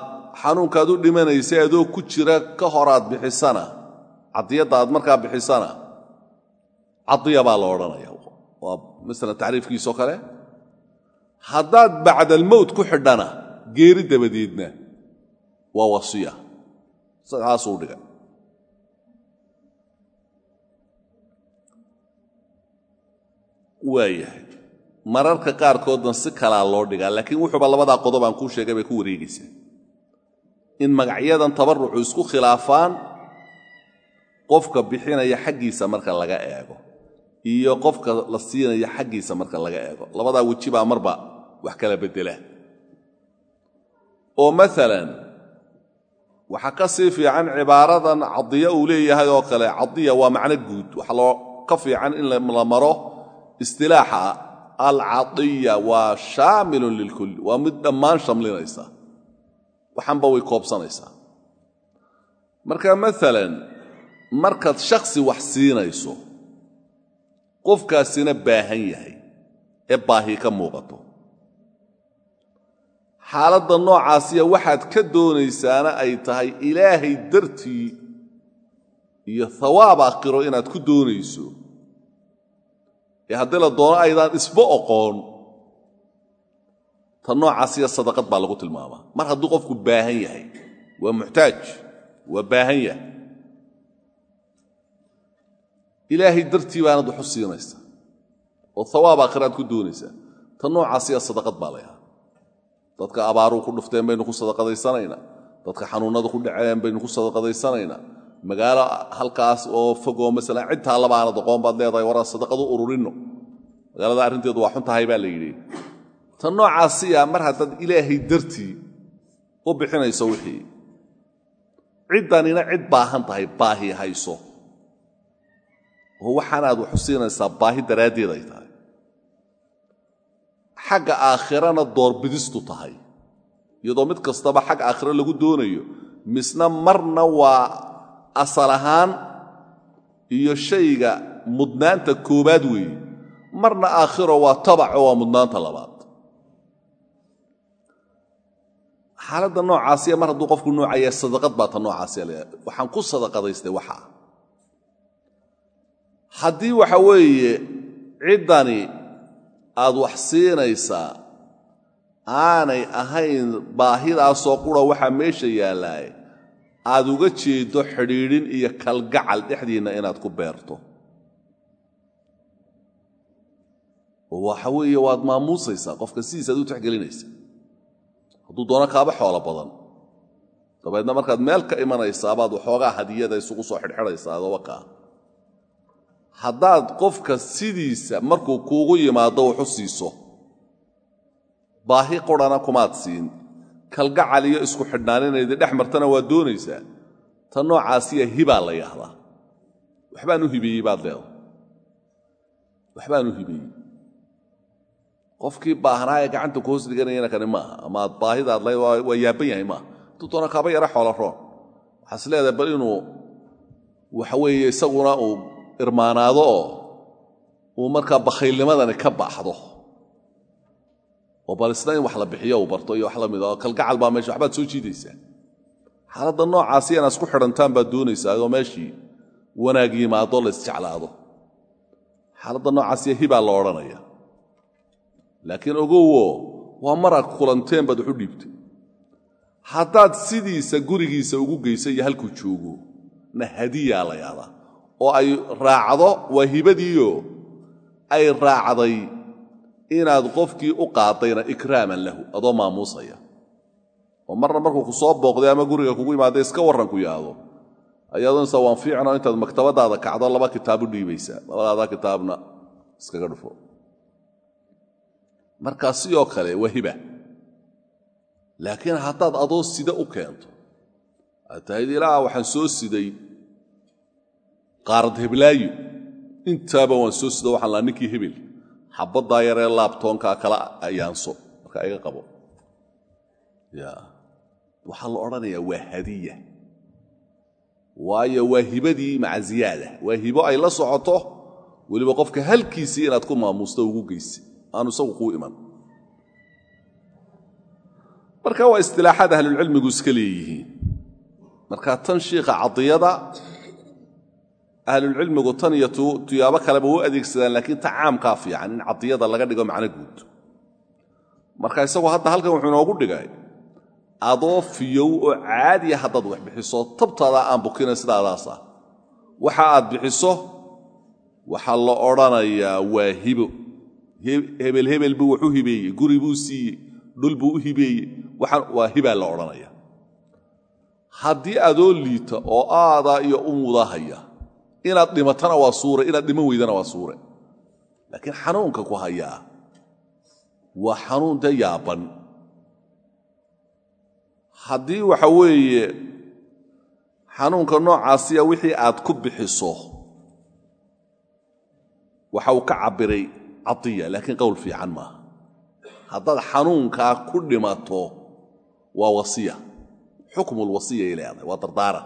xanuunkaad u dhimanaysay adoo ku jira ka hor aad bixisana cadiyadda aad markaa bixisana cadiya baa la odhanaya waa masalan tacriifkiisoo kale. Haddaad bacdalmowt ku xidhana geeri dabadeedna waa wasiya. Saxaasuu dhigay. Waayahay mararka qaarkoodna si kalaa loo dhigaa laakiin wuxuuba labadaa qodob aan kuu sheegay bay ku wareegaysaa in magacyadan tabarucu isku khilaafaan qofka bixinaya xaggiisa marka laga eego iyo qofka la siinaya xaggiisa marka laga eego. Labadaa weji baa marba wax kala beddela. Oo maalan waxaa ka sii fiican cibaaradan cadiya uu leeyahay oo kale cadiya waa macno guud. Waxa loo ka fiican in la maro istilaaxa. Alcadiya waa shaamilun lilkulli waa mid dhammaan shamlinaysa. Waxanba way koobsanaysaa marka maalan markaad shakhsi wax siinayso qofkaasina baahan yahay ee baahi ka muuqato. Xaaladda noocaasiya waxaad ka doonaysaana ay tahay ilaahay dartii iyo hawaab aakhiro inaad ku doonayso. Ee haddii la doono aydaan isba oqoon ta noocaasiya sadaqad baa lagu tilmaamaa mar hadduu qofku baahan yahay waa muxtaaj waa baahan yahay ilaahay dartii baanad waxu siinaysa oo hawaab aakhiraad ku doonaysaa ta noocaasiya sadaqad baa layahaa dadka abaaruu ku dhufteen baynu ku sadaqadaysanaynaa. Dadka xanuunnadu ku dhaceen baynu ku sadaqadaysanaynaa. Magaalo halkaas oo fogoo masalan cidtaa labaanad aqoon baad leedahay waraa sadaqadu ururinno. Magaalada arrinteedu waa xun baa la yidhi. Ta noocaasiya mar haddaad ilaahay dartii u bixinayso wixii. Ciddanina cid baahan tahay baahi hayso oo waxaanaad waxu siinaysaa baahi daraaddeed ay tahay xagga aakhirana doorbidistu tahay iyadoo mid kastaba xagga aakhiro lagu doonayo misna marna waa asal ahaan iyo shayga mudnaanta koobaad weeye marna aakhiro waa tabaco waa mudnaanta labaad xaaladda noocaasiya mar hadduu qofku noocaya sadaqad baa ta noocaasiya waxaan ku sadaqadaystay waxaa haddii waxa weeye ciddani aad wax siinaysaa aanay ahayn baahidaasoo qura waxaa meesha yaallaaye aad uga jeeddo xidhiidhin iyo kalgacal dhexdiinna inaad ku beerto. Waxa weeye waad maamuusaysaa qofka sidiisaad u texgelinaysa hadduu doono kaaba xoolo badan dabeedna markaad meel ka imanaysaa baad waxoogaa hadiyada isugu soo xidhxidhaysaa adobakaa haddaad qofka sidiisa markuu kuugu yimaado waxu siiso. Baahi qurhana kumaad siin. Kalgacal iyo isku xidhnaaninayda dhex martana waad doonaysaa. Ta noocaasiya hibaa la yahdaa waxbaan hibeeyey baad leedahay waxbaan hibeeyey. Qofkii baahnaa gacanta ku hoos dhiganayana kani maaha. Ama aad baahidaad le waa yaaban yahay maaha. Intuu kaaba yara xoola roon. Waxaas leedahay bal inuu waxa weeye isaguna uu irmaanaado oo uu markaa bakhaylnimadani ka baxdo. Oo bal isna in wax la bixiyo uu barto iyo wax la mid oo kalgacal baa meesha waxbaad soo jiidaysaa. Xaaladda noocaasi inaad isku xidhantaan baad doonaysaa oo meeshii wanaag yimaado la isjeclaado. Xaaladda noocaasiya hibaa la odhanaya. Laakiin ogowo waa maraad kulanteen baad waxu dhiibtay. Haddaad sidiisa gurigiisa ugu geysa iyo halkuu joogo na hadiyaa la yahdaa oo ay raacdo waa hibadiiyo. Ay raacday inaad qofkii u qaadayna ikraaman lahu adoo maamuusaya. Oo marna markuu ku soo booqday ama guriga kugu imaada iska warran ku yaado. Ayaadonsa waan fiicno intaad maktabadaada kacdo laba kitaabu dhiibaysaa labadaada kitaabna iskaga dhufo. Markaa sidoo kale waa hiba. Laakiin haddaad adoo sida u keento aad tahayid ilaa waxaan soo siday qaarad heblaayo intaaba waan soo sida waxaan laa ninkii hebel xabaddaa yaree laabtoonkaa kala ayaanso markaa iga qabo. Waxaa la odhanayaa waa hadiya. Waayo waa hibadii maca ziyaada waa hibo ay la socoto. Weliba qofka halkiisii inaad ku maamuusto ugu geysi. Aanu isagu kuu iman. Marka waa istilaaxaad ahlulcilmigu iska leeyihiin. Marka tan shiikha cadiyada ahlulcilmigu tan iyo tuyaabo kaleba u adeegsadaan laakiin ta caamkaa fiican in cadiyada laga dhigo macno guud. Marka isagu hadda halkan wuxuu inoogu dhigay adoo fiyow oo caadiya haddaad wax bixiso tabtaada aan bukina sidaadaasa waxa aad bixiso waxaa la odhanayaa waa hibo. Hebel hebel buu wax hibeeyey guri buu siiyey dhul buu u hibeeyey waa hibaa la odhanaya haddii adoo liita oo aadaa iyo u mudahaya inaad dhimatana waa suure inaad dhiman weydana waa suure. Laakiin xanuunka ku hayaa waa xanuun dee yaaban. Haddii waxa weeye xanuunka noocaasiya wixii aad ku bixiso waxa uu ka cabbiray cadiya laakiin qowl fiican maaha. Haddaad xanuunkaa ku dhimato waa wasiya. Xukmulwasiyay leedahay waa dardaaran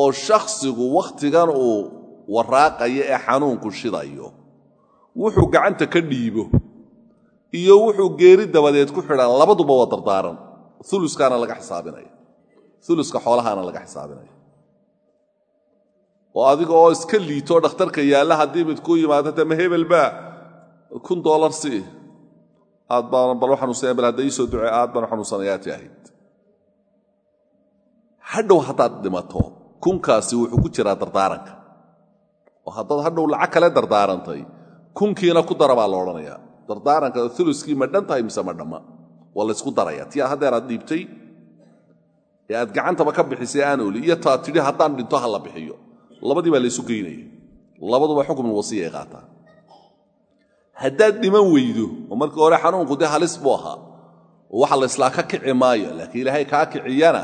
oo shakhsigu wakhtigan uu waraaqayo ee xanuunku shidayo. Wuxuu gacanta ka dhiibo. Iyo wuxuu geeri dabadeed ku xidhan labaduba waa dardaaran. Uluskaana laga xisaabinaya. Uluska xoolahaana laga xisaabinaya. Oo adiga oo iska liitoo dhakhtarka yaalla haddii mid ku yimaado tama hebelbaa kun dolar si aad baan bal xanuunsanaya bal hadda ii soo ducee aad baan xanuunsanayaati ahayd. Hadhow haddaad dhimato kunkaasi wuxuu ku jiraa dardaaranka. Oo haddaad hadhow lacag kale dardaarantay kunkiina ku dara baa la odhanayaa. Dardaaranka uluskii ma dhan tahay mise ma dhamma? Waa laysku daraya tii haddeer aad dhiibtay ee aad gacantaba ka bixisay aan oli iyo taa tidhi haddaan dhinto ha la bixiyo. Labadii baa laysu geynaya labaduba xukmul wasiya ay qaataan. Haddaad dhiman weydo oo markii hore xanuunku dee halis buu ahaa waxa la islaa ka kici maayo laakiin ilaahay kaa kiciyana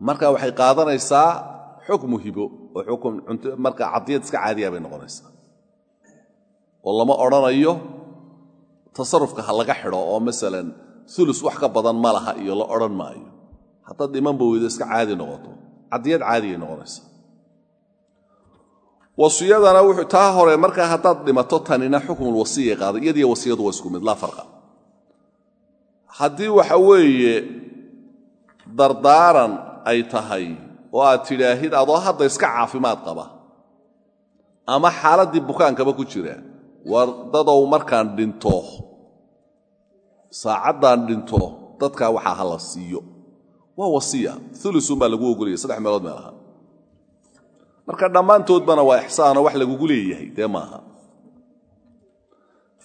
marka waxay qaadanaysaa xukmu hibo oo marka cadiyad iska caadiya bay noqonaysaa. Oo lama odhanayo tasarufka ha laga xidho oo masalan ulus wax ka badan ma laha iyo la odhan maayo. Haddaad dhimanba weydo iska caadi noqoto cadiyad caadiyay noqonaysaa. Wasiyadana wuxuu taa hore markaa haddaad dhimato tanina xukmul wasiyay qaaday iyadiyo wasiyadu waa isku mid laa farqa. Haddii waxa weeye dardaaran ay tahay. Oo aad tidhaahid adoo hadda iska caafimaad qaba. Ama xaaladdii bukaankaba ku jira. War dadow markaan dhinto saacaddaan dhinto dadkaa waxaa ha la siiyo. Waa wasiya. Ulusunbaa lagu ogolaya saddex meelood meel aha marka dhammaantoodbana waa ixsaanoo wax lagugu leeyahay dee maaha.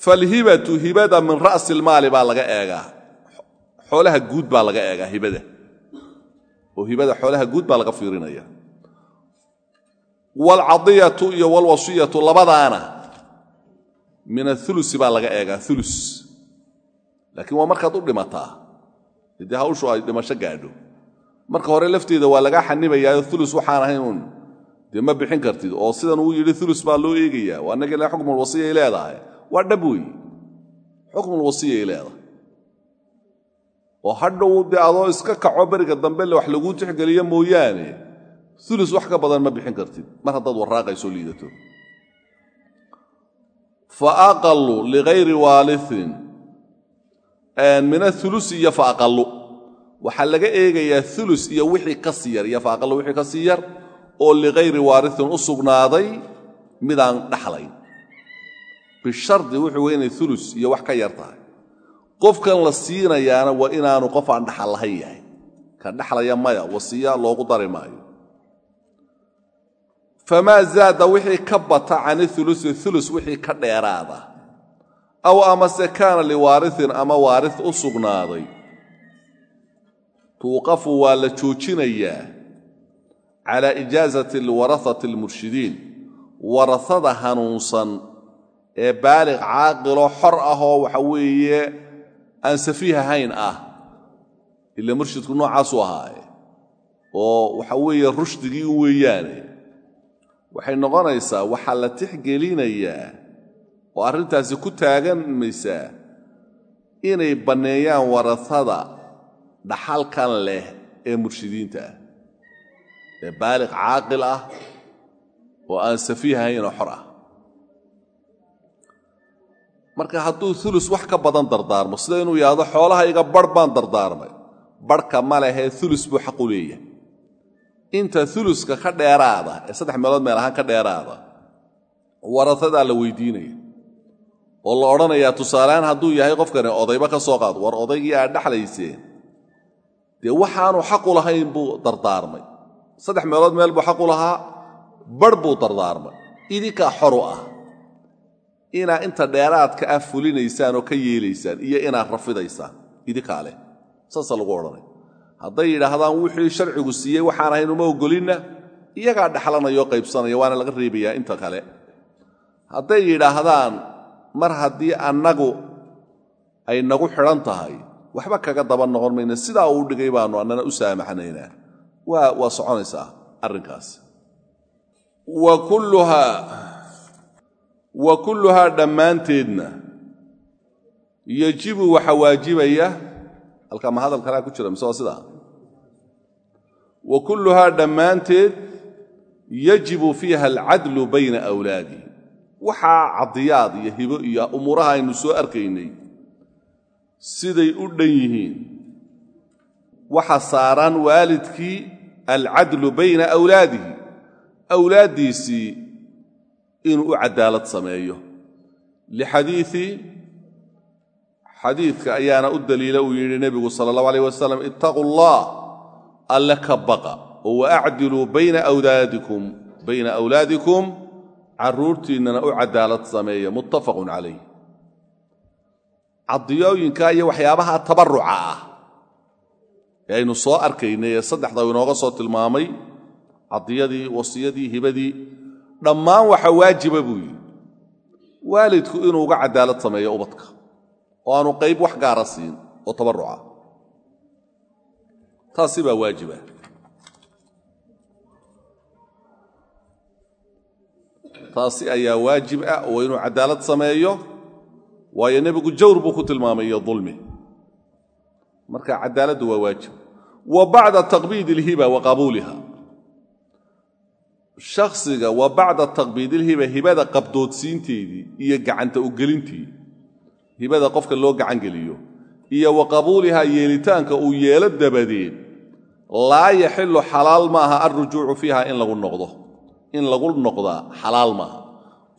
Falhibatu hibada min ra'si ilmaali baa laga eegaa. Xoolaha guud baa laga eegaa hibada oo hibada xoolaha guud baa laga fiirinaya. Waalcadiyatu iyo walwasiyatu labadaana min athulusi baa laga eegaa ulus laakiin waa markaad u dhimataa. Dee hawshu ay dhimasho gaadho. Marka hore lafteeda waa lagaa xanibayaa ulus waxaan ahayn uun. Dee ma bixin kartid oo sidan uu yidhi ulus baa loo eegayaa. Waa naga ile xukmulwasiyay leedahay. Waa dhab weeye xukmulwasiyay leedahay oo hadhow dee adoo iska kaco beriga dambe wax laguu tixgeliyo mooyaane ulus wax ka badan ma bixin kartid. Mar haddaad warraaqayso liidato. Fa aqalu ligayri waaliin min aulusi iyo fa aqalu waxaa laga eegayaa ulus iyo wixii ka sii yar iyo fa aqalu wixii ka sii yar oo ligayri waariin u sugnaaday midaan dhaxlayn. Bishardi wuxuu wey inay ulus iyo wax ka yar qofkan la siinayaana waa inaanu qof aan dhaxal lahayn yahay. Ka dhaxlaya maya wasiya loogu dari maayo. Famaa zaada wixii ka bata can ulusi ulus wixii ka dheeraada. Aw amase kaana liwaariin ama waari u sugnaaday. Tuuqafu waa la joojinayaa. Calaa ijaazati alwarahati almurshidiin warasada hanuunsan ee baaliq caaqiloo xor ahoo waxa weeye aan safiih ahayn ah ila murshidku noocaasuu ahaaye oo waxa weeye rushdigii u weeyaane. Waxay noqonaysaa waxaa la tixgelinayaa oo arrintaasi ku taaganmaysaa inay banneeyaan warasada dhaxalkan leh ee murshidiinta. Ah ee baaliq caaqil ah oo aan safiih ahayn oo xor ah marka hadduu ulus wax ka badan dardaarmo sida inuu yidhaahdo xoolahayga barh baan dardaarmay barhka ma lehee ulus buu xaqu leeyahay. Inta uluska ka dheeraada ee saddex meelood meel ahaan ka dheeraada warasadaa la weydiinaya. Oo la odhanayaa tusaalehaan hadduu yahay qofkani odayba ka soo qaado war odaygii aad dhexlayseen dee waxaanu xaqu lahayn buu dardaarmay. Saddex meelood meel buu xaqu lahaa barh buu dardaarmay. Idinkaa xoru ah inaad inta dheeraadka ah fulinaysaan oo ka yeelaysaan iyo inaad rafidaysaan idinkaa leh saasa lagu odhanay. Hadday yidhaahdaan wixii sharcigu siiyey waxaan ahayn uma ogolinna iyagaa dhexlanayoo qaybsanaya waana laga reebayaa inta kale. Hadday yidhaahdaan mar haddii annagu ay nagu xidhan tahay waxba kaga daba noqon mayna sidaa uu dhigay baannu annana u saamaxnaynaa. Waa waa soconaysaa arrinkaas wa kulluhaa dhammaanteedna yajibu waxa waajibaya halkaa ma hadal kalaa ku jira mise waa sidaa. Wa kulluhaa dhammaanteed yajibu fiiha alcadlu bayna awlaadihi waxaa caddiyaad iyo hibo iyo umuuraha aynu soo arkaynay siday u dhan yihiin. Waxa saaran waalidkii alcadlu bayna awlaadihi. Awlaaddiisii inuu u cadaalad sameeyo. Lixadiii xadiidka ayaana u daliila uu yidhi nebigu sala allahu alayh wasalam ittaquu allah alle ka baqa oo waacdiluu bayna awlaadikum bayna awlaadikum carruurtiinnana u cadaalad sameeya. Muttafaqun calayh cadiyooyinka iyo waxyaabaha tabarruca ah ee aynu soo arkaynay ee saddexda inooga soo tilmaamay cadiyadii wasiyadii hibadii dhammaan waxa waajiba buu yidhi. Waalidku inuu uga cadaalad sameeyo ubadka oo aanu qayb wax gaara siin oo tabarruca taasi baa waajiba. Taasi ayaa waajib ah oo inuu cadaalad sameeyo waayo nebigu jawr buu ku tilmaamay iyo dulmi. Marka cadaaladdu waa waajib. Wa bacda taqbiid ilhiba wa shakhsiga wa bacda taqbiid ilhiba hibada qabdoodsiinteedii iyo gacanta ugelintii hibada qofka loo gacan geliyo iyo wa qabuuliha yeelitaanka uu yeelo dabadeed laa yaxilu xalaal maaha alrujuucu fiiha in lagu noqdo in lagu noqdaa xalaal maaha.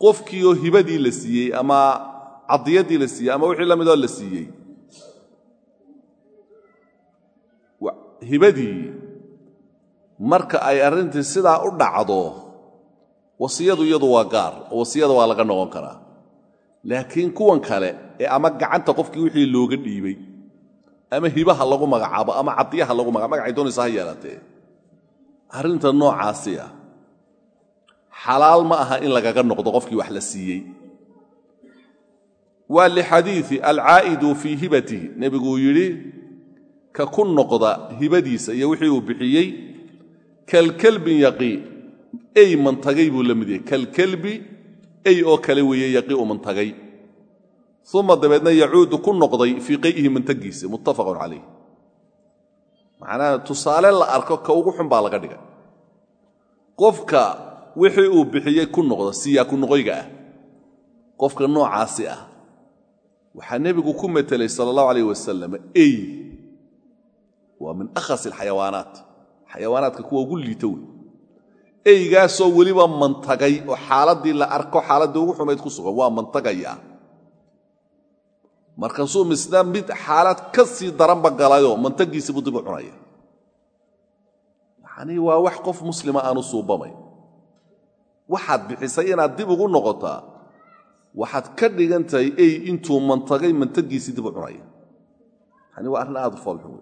Qofkiioo hibadii la siiyey ama cadiyadii la siiyey ama wixii la midoo la siiyey hibadii marka ay arrintii sidaa u dhacdo wasiyadu iyadu waa gaar oo wasiyada waa laga noqon karaa. Laakiin kuwan kale ee ama gacanta qofkii wixii looga dhiibay ama hibaha lagu magacaabo ama cadiyaha lagu magaabo magacay doonaysa ha yeelatee arrinta noocaasi ah xalaal ma aha in lagaga noqdo qofkii wax la siiyey. Waa lixadiii alcaa'idu fii hibatihi. Nebiguu yidhi ka ku noqda hibadiisa iyo wixii uu bixiyey kalkelbin yaqii ey mantagay buu la mid yahay kalkelbi ey oo kale weeye yaqii u mantagay uma dabeedna yacuudu ku noqday fii qay'ihi mantagiisa muttafaqun calayh macnaha tusaale la arko ka ugu xun baa laga dhigay qofka wixii uu bixiyey ku noqda siyaa ku noqoyga ah. Qofka noocaasi ah. Waxaa nebigu ku metelay sala allahu alayh wasalam ey waa min akhas alxayawaanaat xayawaanaadka kuwa ugu liita wey eygaasoo weliba mantagay oo xaaladdii la arko xaaladdii ugu xumayd ku sugan waa mantagayaa markaasuu misna mid xaalad ka sii daranba galayoo mantagiisibuu dib u cunaya. Yacanii waa wax qof muslima aanu suubamayn waxaad bixisay inaad dib ugu noqotaa. Waxaad ka dhigan tahay ey intuu mantagay mantagiisii dib u cunaya. Yani waa arrin aad u foolxun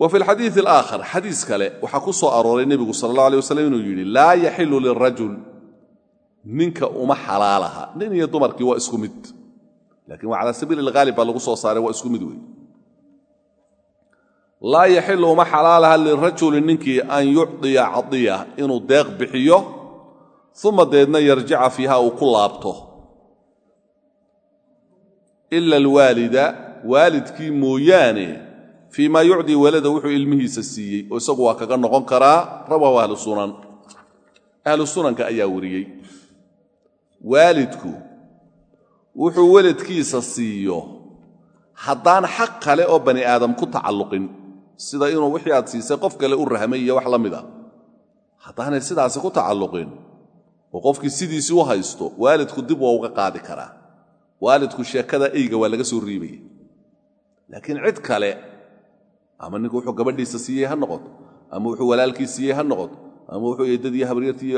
wa fi alxadiii alaakhar xadiis kale waxaa ku soo arooray nebigu sala allah alay wasalam inuu yidhi laa yaxilu lirajul ninka uma xalaalaha. Nin iyo dumarkii waa isku mid. Lakin waa cala sabiili alghaalib baa lagu soo saaray waa isku mid wey laa yaxilu uma xalaalaha lirajuli ninkii an yucdiya cadiya inuu deeq bixiyo uma deedna yarjica fiiha uu ku laabto. Ila alwaalida waalidkii mooyaane fii maa yucdii walada wuxuu ilmihiisa siiyey oo isagu waa kaga noqon karaa rawaahu ahlu sunan. Ahlu sunanka ayaa wariyey. Waalidku wuxuu weladkiisa siiyo haddaan xaq kale oo bani aadam ku tacalluqin sida inuu wixii aad siisay qof kale u rahmay iyo wax la mida haddaanay sidaasi ku tacalluqin oo qofkii sidiisii u haysto waalidku dib waa uga qaadi karaa. Waalidku sheekada eyga waa laga soo riibaya cid kale ama ninku wuxuu gabadhiisa siiyey ha noqoto. Ama wuxuu walaalkii siiyey ha noqoto. Ama wuxuu eedadii habaryartii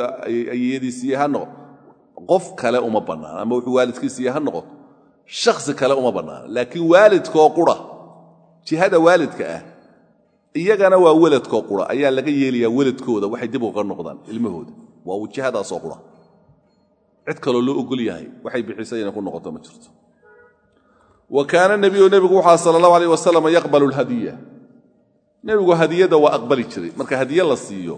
ayeyadii siiyey ha noqoto. Qof kale uma bannaan. Ama wuxuu waalidkii siiyey ha noqoto. Shakhsi kale uma bannaan. Laakiin waalidkoo qura. Jihada waalidka ah. Iyagana waa weladkoo qura. Ayaa laga yeelayaa weladkooda. Waxay dib uga noqdaan ilmahooda. Waa wajahadaasoo qura. Cid kaloo loo ogol yahay. Waxay bixisay inay ku noqoto ma jirto. Wa kaana nebiyu nebigu waxaa sala allahu alayh wasalam yaqbalu alhadiya nebigu hadiyada waa aqbali jiray. Marka hadiye la siiyo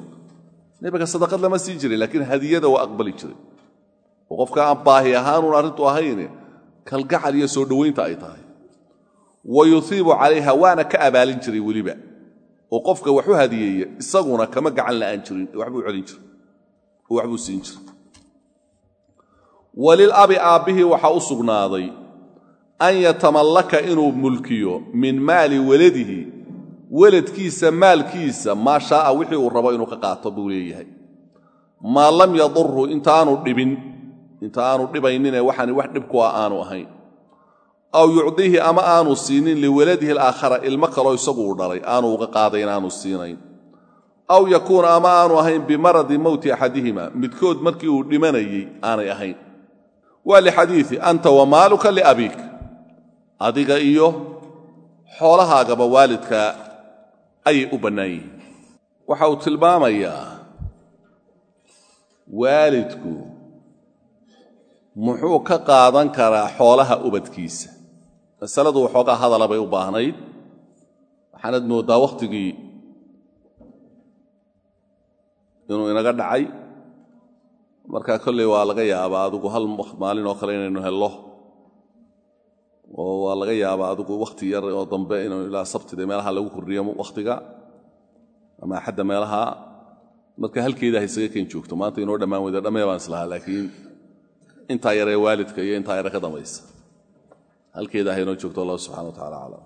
nebiga sadaqad lama siin jiray laakiin hadiyada waa aqbali jiray. Oo qofka aan baahi ahaanuun arrintu ahayne kalgacal iyo soo dhowaynta ay tahay. Wa yuhiibu calayha waana ka abaalin jiray weliba. Oo qofka wax u hadiyeeya isaguna kama gacan la'aan jirin waxbuu celin jiray. Oo waxbuu siin jiray. Walilabi aabbihii waxaa u sugnaaday an yatamallaka inuu mulkiyo min maali waladihi weladkiisa maalkiisa maa shaaa wixii uu rabo inuu ka qaato buu leeyahay. Maa lam yadurhu intaanu dhibin inta aanu dhibaynine waxaani wax dhibku ah aanu ahayn. Aw yucdihi ama aanu siinin liwaladihi alaakhara ilmo kaloo isagu uu dhalay aanu uga qaadayn aanu siinayn. Aw yakuuna ama aanu ahayn bimaradi mowti axadihima midkood markii uu dhimanayey aanay ahayn. Waa lixadiii anta wa maaluka liabiik adiga iyo xoolahaagaba waalidka ayay u bannaan yihiin waxa uu tilmaamayaa waalidku muxuu ka qaadan karaa xoolaha ubadkiisa. Masaladu waxoogaa hadala bay u baahnayd. Waxaanad mooddaa wakhtigii inuu inaga dhacay. Marka kolley waa laga yaabaa adigu hal maalin oo kale inaynu hello oo waa laga yaabaa adigu wakhti yar oo dambe inaynu ilaa sabtida meelaha lagu kordhiyo wakhtiga ama axadda meelaha marka halkeeda haysaga kan joogto. Maanta inoo dhammaan weyda dhammee baan islahaa laakiin intaa yaree waalidka iyo intaa yare ka dambaysa. Halkeeda haynoo joogto allah subxana wa tacala aclam